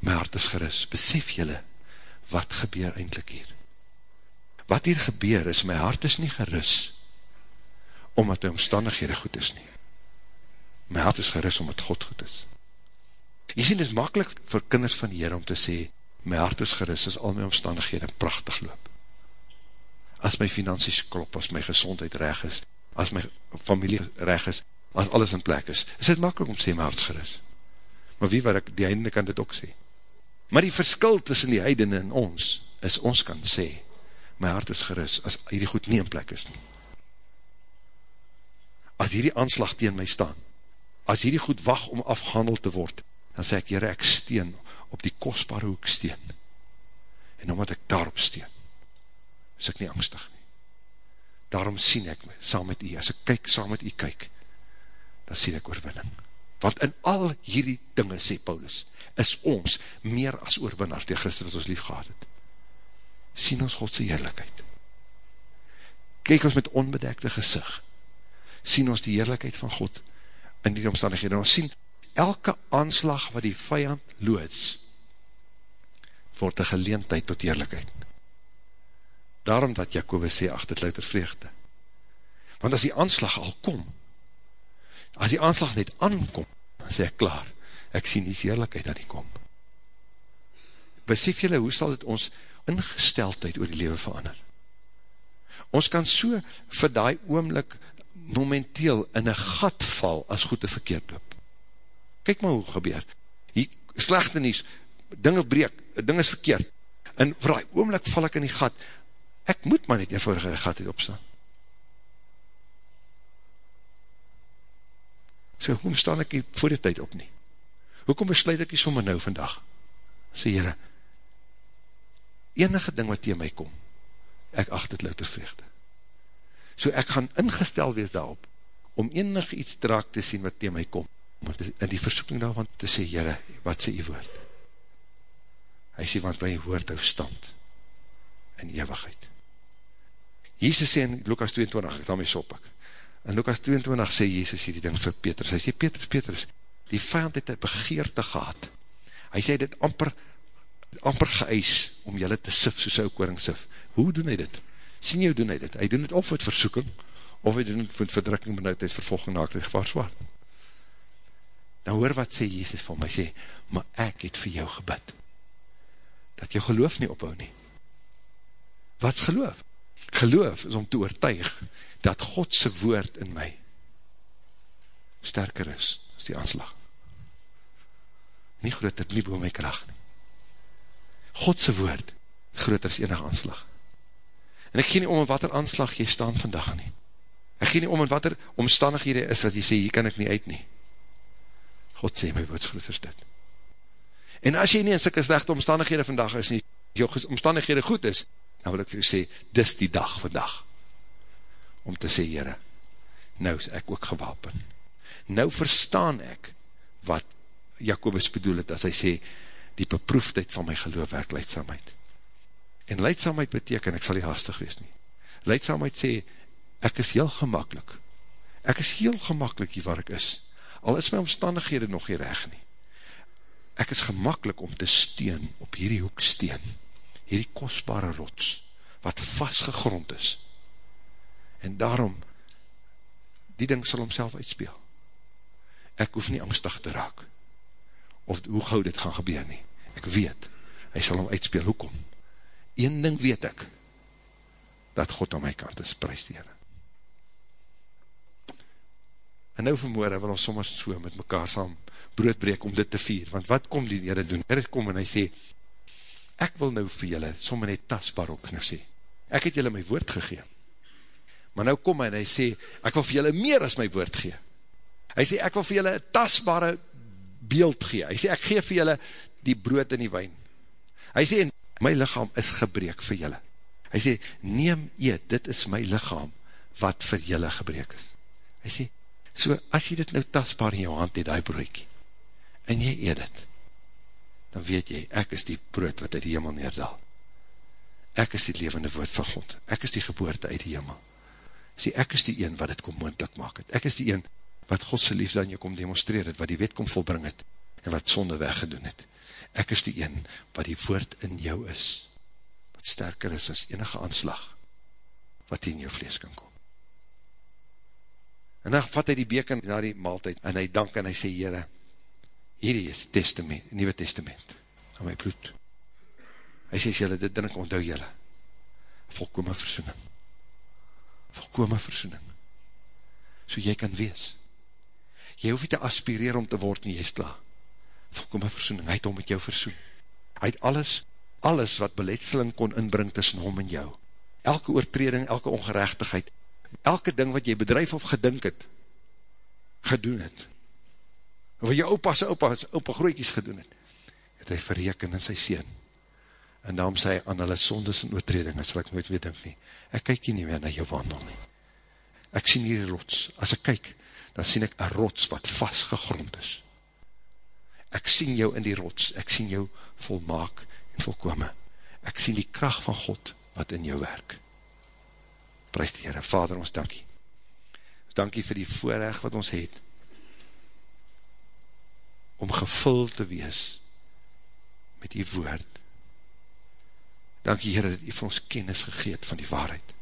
My hart is geris. Besef jylle, wat gebeur eindelijk hier? Wat hier gebeur is, my hart is nie geris, omdat my omstandighede goed is nie. My hart is geris, omdat God goed is. Jy sien, het is makkelijk vir kinders van die Heer om te sê, my hart is geris, as al my omstandighede prachtig loop. As my finansies klop, as my gezondheid reg is, as my familie reg is, as alles in plek is, is het makkelijk om sê, my hart is geris. Maar wie waar ek, die heidene kan dit ook sê. Maar die verskil tussen die heidene en ons, is ons kan sê, my hart is geris, as hierdie goed nie in plek is nie. As hierdie aanslag teen my staan, as hierdie goed wacht om afgehandeld te word, dan sê ek, jyre, ek steen op die kostbare hoek steen. En omdat ek daarop steen, is ek nie angstig nie. Daarom sien ek my, saam met u, as ek kyk, saam met u kyk, dan sien ek oorwinning. Want in al hierdie dinge, sê Paulus, is ons meer as oorwinnaars die Christus wat ons lief gehad het. Sien ons Godse heerlijkheid. Kyk ons met onbedekte gezicht, sien ons die heerlijkheid van God in die omstandighede. En ons sien elke aanslag wat die vijand loods, word een geleentheid tot heerlijkheid. Daarom dat Jacobus sê, ach, dit luid er vreugde. Want as die aanslag al kom, as die aanslag net aankom, dan sê ek klaar, ek sien die heerlijkheid dat die kom. Besef jylle, hoe sal dit ons ingesteldheid oor die leven verander? Ons kan so vir die oomlik momenteel in een gat val as goed en verkeerd loop. Kijk maar hoe gebeur. Hier, slechte nies, dinge breek, ding is verkeerd. En vir die oomlik val ek in die gat. Ek moet maar net eenvoudig in die gat het opstaan. So, hoekom staan ek hier voor die tyd op nie? Hoekom besluit ek hier sommer nou vandag? Sê jyre, enige ding wat tegen my kom, ek acht het louter vreugde. So ek gaan ingestel wees daarop, om enig iets draak te sien wat tegen my kom, om in die versoeking daarvan te sê, jyre, wat sê jy woord? Hy sê, want wij woord hou stand, in eeuwigheid. Jesus sê in Lukas 22, ek daarmee sop ek, In Lukas 22 sê Jezus hierdie ding vir Petrus. Hy sê, Petrus, Petrus, die vijand het een begeerte gehad. Hy sê, dit amper, amper geëis om jylle te sif, soos ou koring sif. Hoe doen hy dit? Sien hoe doen hy dit? Hy doen dit of met versoeking, of hy doen dit met verdrukking, benauwdheid, vervolging, naaktheid, gevaar, zwaar. Dan hoor wat sê Jezus van my, sê, maar ek het vir jou gebid, dat jou geloof nie ophou nie. Wat geloof? Geloof is om te oortuig, dat Godse woord in my sterker is, is die aanslag. Nie groter, nie boe my kracht nie. Godse woord, groter is enig aanslag. En ek gee nie om in wat er aanslag jy staan vandag nie. Ek gee nie om in wat er omstandighede is, wat jy sê, hier kan ek nie uit nie. God sê, my woord groter is dit. En as jy nie in sikke slechte omstandighede vandag is nie, jou omstandighede goed is, dan wil ek vir jy sê, dis die dag vandag om te sê, Heere, nou is ek ook gewapen. Nou verstaan ek wat Jacobus bedoel het, as hy sê, die beproefdheid van my geloof werk leidsamheid. En leidsamheid beteken, ek sal nie haastig wees nie. Leidsamheid sê, ek is heel gemakkelijk. Ek is heel gemakkelijk hier waar ek is. Al is my omstandighede nog nie reg nie. Ek is gemakkelijk om te steen op hierdie hoeksteen, hierdie kostbare rots, wat vastgegrond is, en daarom, die ding sal homself uitspeel. Ek hoef nie angstig te raak, of hoe gauw dit gaan gebeur nie. Ek weet, hy sal hom uitspeel, hoekom? Een ding weet ek, dat God aan my kant is, prijs die Heere. En nou vanmorgen wil ons soms so met mekaar saam broodbreek om dit te vier, want wat kom die Heere doen? Heere kom en hy sê, ek wil nou vir julle sommer net tasbaar ook nou sê, ek het julle my woord gegeen, Maar nou kom hy en hy sê, ek wil vir julle meer as my woord gee. Hy sê, ek wil vir julle tasbare beeld gee. Hy sê, ek gee vir julle die brood en die wijn. Hy sê, my lichaam is gebreek vir julle. Hy sê, neem eet, dit is my lichaam wat vir julle gebreek is. Hy sê, so as jy dit nou tasbaar in jou hand het, die broodkie, en jy eet het, dan weet jy, ek is die brood wat uit die hemel neerdal. Ek is die levende woord van God. Ek is die geboorte uit die hemel sê, ek is die een wat het kom moendlik maak het, ek is die een wat Godse liefde aan jou kom demonstreer het, wat die wet kom volbring het, en wat sonde weggedoen het. Ek is die een wat die woord in jou is, wat sterker is as enige aanslag, wat in jou vlees kan kom. En dan vat hy die beker na die maaltijd, en hy dank en hy sê, Heere, hierdie is testament, nieuwe testament, van my bloed. Hy sê, jylle, dit drink, onthou jylle, volkome versoening. Volkome versoening. So jy kan wees. Jy hoef nie te aspireer om te word nie, jy is klaar. Volkome versoening, hy het om met jou versoen. Hy het alles, alles wat beletseling kon inbring tussen hom en jou. Elke oortreding, elke ongerechtigheid, elke ding wat jy bedrijf of gedink het, gedoen het. Wat jou opa sy opa, opa grootjies gedoen het, het hy verreken in sy sien en daarom sê hy aan hulle sondes en oortredinge, sal ek nooit meer dink nie, ek kyk nie meer na jou wandel nie, ek sien hier die rots, as ek kyk, dan sien ek een rots wat vastgegrond is, ek sien jou in die rots, ek sien jou volmaak en volkome, ek sien die kracht van God, wat in jou werk, prijs die Heere, Vader ons dankie, dankie vir die voorrecht wat ons het, om gevul te wees, met die woord, Dankie Heere, dat u vir ons kennis gegeet van die waarheid.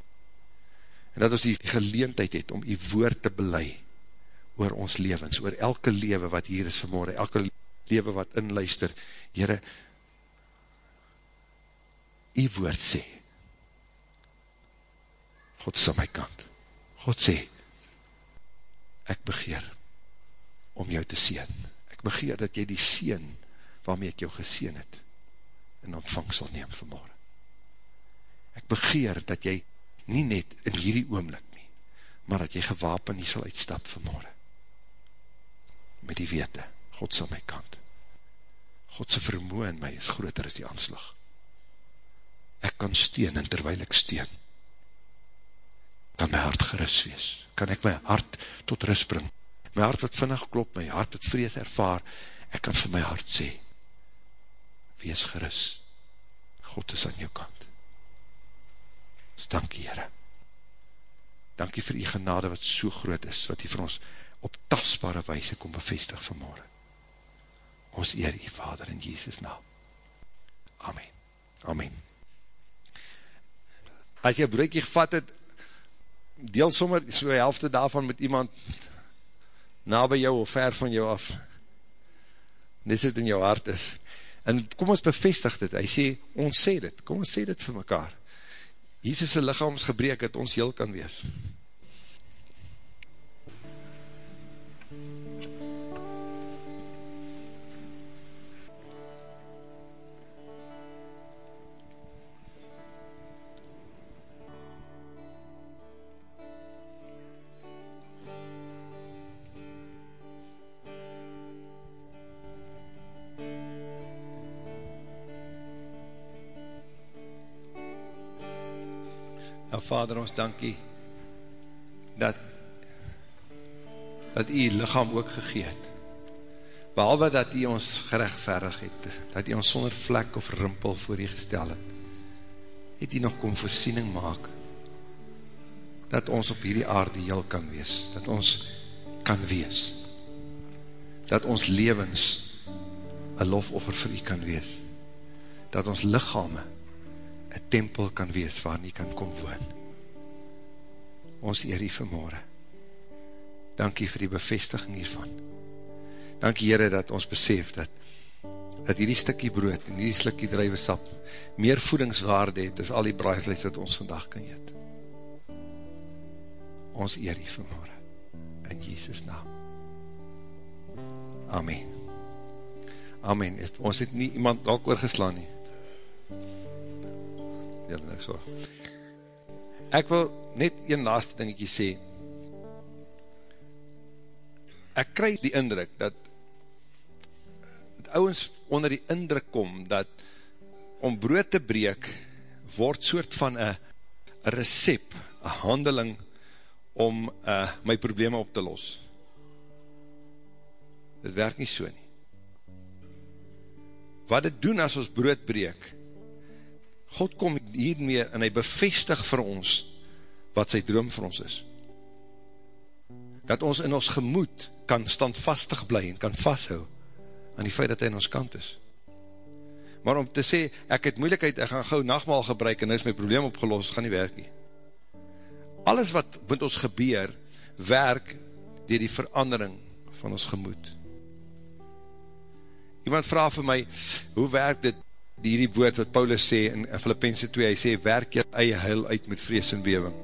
En dat ons die geleentheid het om die woord te belei oor ons levens, oor elke lewe wat hier is vanmorgen, elke lewe wat inluister. Heere, die woord sê, God aan my kant. God sê, ek begeer om jou te seen. Begeer dat jy die seen waarmee ek jou geseen het, in ontvang sal neem vanmorgen ek begeer dat jy nie net in hierdie oomlik nie, maar dat jy gewapen nie sal uitstap vanmorgen. Met die wete, God sal my kant. Godse vermoe in my is groter as die aanslag. Ek kan steen en terwijl ek steen, kan my hart gerust wees. Kan ek my hart tot rust bring. My hart wat vinnig klop, my hart wat vrees ervaar, ek kan vir my hart sê, wees gerust. God is aan jou kant. Dus dankie Heere. Dankie vir die genade wat so groot is, wat die vir ons op tastbare wijse kom bevestig vanmorgen. Ons eer die Vader in Jesus naam. Amen. Amen. As jy broekie gevat het, deel sommer so helfte daarvan met iemand na by jou of ver van jou af. Dis het in jou hart is. En kom ons bevestig dit. Hy sê, ons sê dit. Kom ons sê dit vir mekaar. Jesus' lichaams gebreek het ons heel kan wees. Vader, ons dankie, dat, dat u lichaam ook gegeet, behalwe dat u ons gerechtverig het, dat u ons sonder vlek of rimpel voor u gestel het, het u nog kom voorsiening maak, dat ons op hierdie aarde heel kan wees, dat ons kan wees, dat ons levens een lofoffer vir u kan wees, dat ons lichame een tempel kan wees waar nie kan kom woon ons eer die vanmorgen. Dankie vir die bevestiging hiervan. Dankie Heere dat ons besef dat dat hierdie stikkie brood en hierdie slikkie drijwe sap meer voedingswaarde het as al die braaivlees wat ons vandag kan eet. Ons eer die vanmorgen in Jesus naam. Amen. Amen. Ons het nie iemand ook oorgeslaan nie. Ja, nou so. Ek wil net een laaste dingetje sê, ek krij die indruk, dat het ouwens onder die indruk kom, dat om brood te breek, word soort van een recept, een handeling, om uh, my probleme op te los. Dit werk nie so nie. Wat het doen as ons brood breek? God kom hiermee en hy bevestig vir ons wat sy droom vir ons is. Dat ons in ons gemoed kan standvastig bly en kan vasthou aan die feit dat hy in ons kant is. Maar om te sê, ek het moeilijkheid, ek gaan gauw nachtmaal gebruik en nou is my probleem opgelost, gaan nie werk nie. Alles wat met ons gebeur, werk dier die verandering van ons gemoed. Iemand vraag vir my, hoe werk dit, die woord wat Paulus sê in Filippense 2, hy sê, werk jy eie heil uit met vrees en wewing.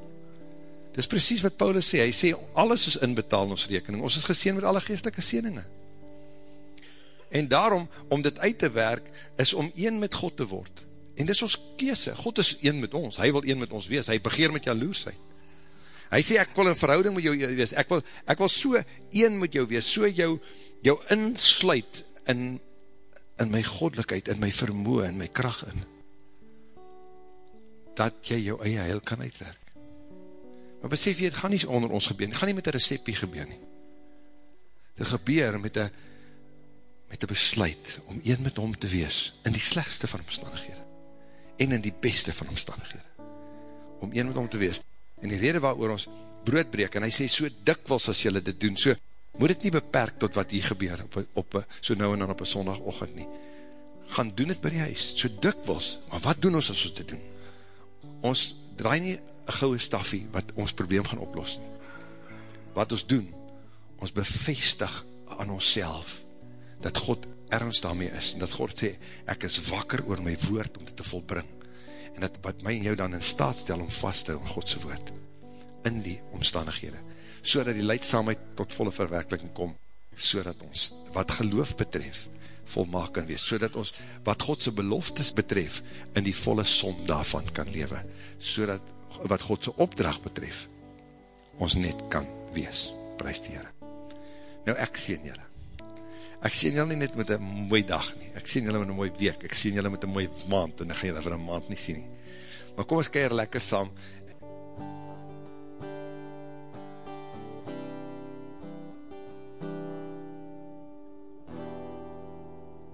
Dit is precies wat Paulus sê, hy sê, alles is inbetaal in ons rekening, ons is geseen met alle geestelike sieninge. En daarom, om dit uit te werk, is om een met God te word. En dis ons kese, God is een met ons, hy wil een met ons wees, hy begeer met jaloesheid. Hy sê, ek wil in verhouding met jou wees, ek wil, ek wil so een met jou wees, so jou, jou insluit in, in my godlikheid, in my vermoe, in my kracht in. Dat jy jou eie heil kan uitwerk. Maar besef jy, het gaan nie onder ons gebeur, het gaan nie met een receptie gebeur nie. Het gebeur met een, met een besluit om een met hom te wees, in die slechtste van omstandighede, en in die beste van omstandighede, om een met hom te wees, en die rede waar ons brood breek, en hy sê, so dikwels as jylle dit doen, so moet het nie beperk tot wat hier gebeur, op, op, so nou en dan op een sondagochtend nie, gaan doen het by die huis, so dikwels, maar wat doen ons as ons dit doen? Ons draai nie een gouwe staffie, wat ons probleem gaan oplos nie. Wat ons doen, ons bevestig aan ons dat God ergens daarmee is, en dat God sê, ek is wakker oor my woord om dit te volbring, en dat wat my en jou dan in staat stel om vast te hou in Godse woord, in die omstandighede, so dat die leidsamheid tot volle verwerkelijking kom, so dat ons, wat geloof betref, volmaak kan wees, so dat ons, wat Godse beloftes betref, in die volle som daarvan kan lewe, so dat, wat Godse opdracht betref, ons net kan wees, prijs die Heere. Nou ek sien julle, ek sien julle nie net met een mooi dag nie, ek sien julle met een mooi week, ek sien julle met een mooi maand, en ek gaan julle vir een maand nie sien nie. Maar kom ons keir lekker saam,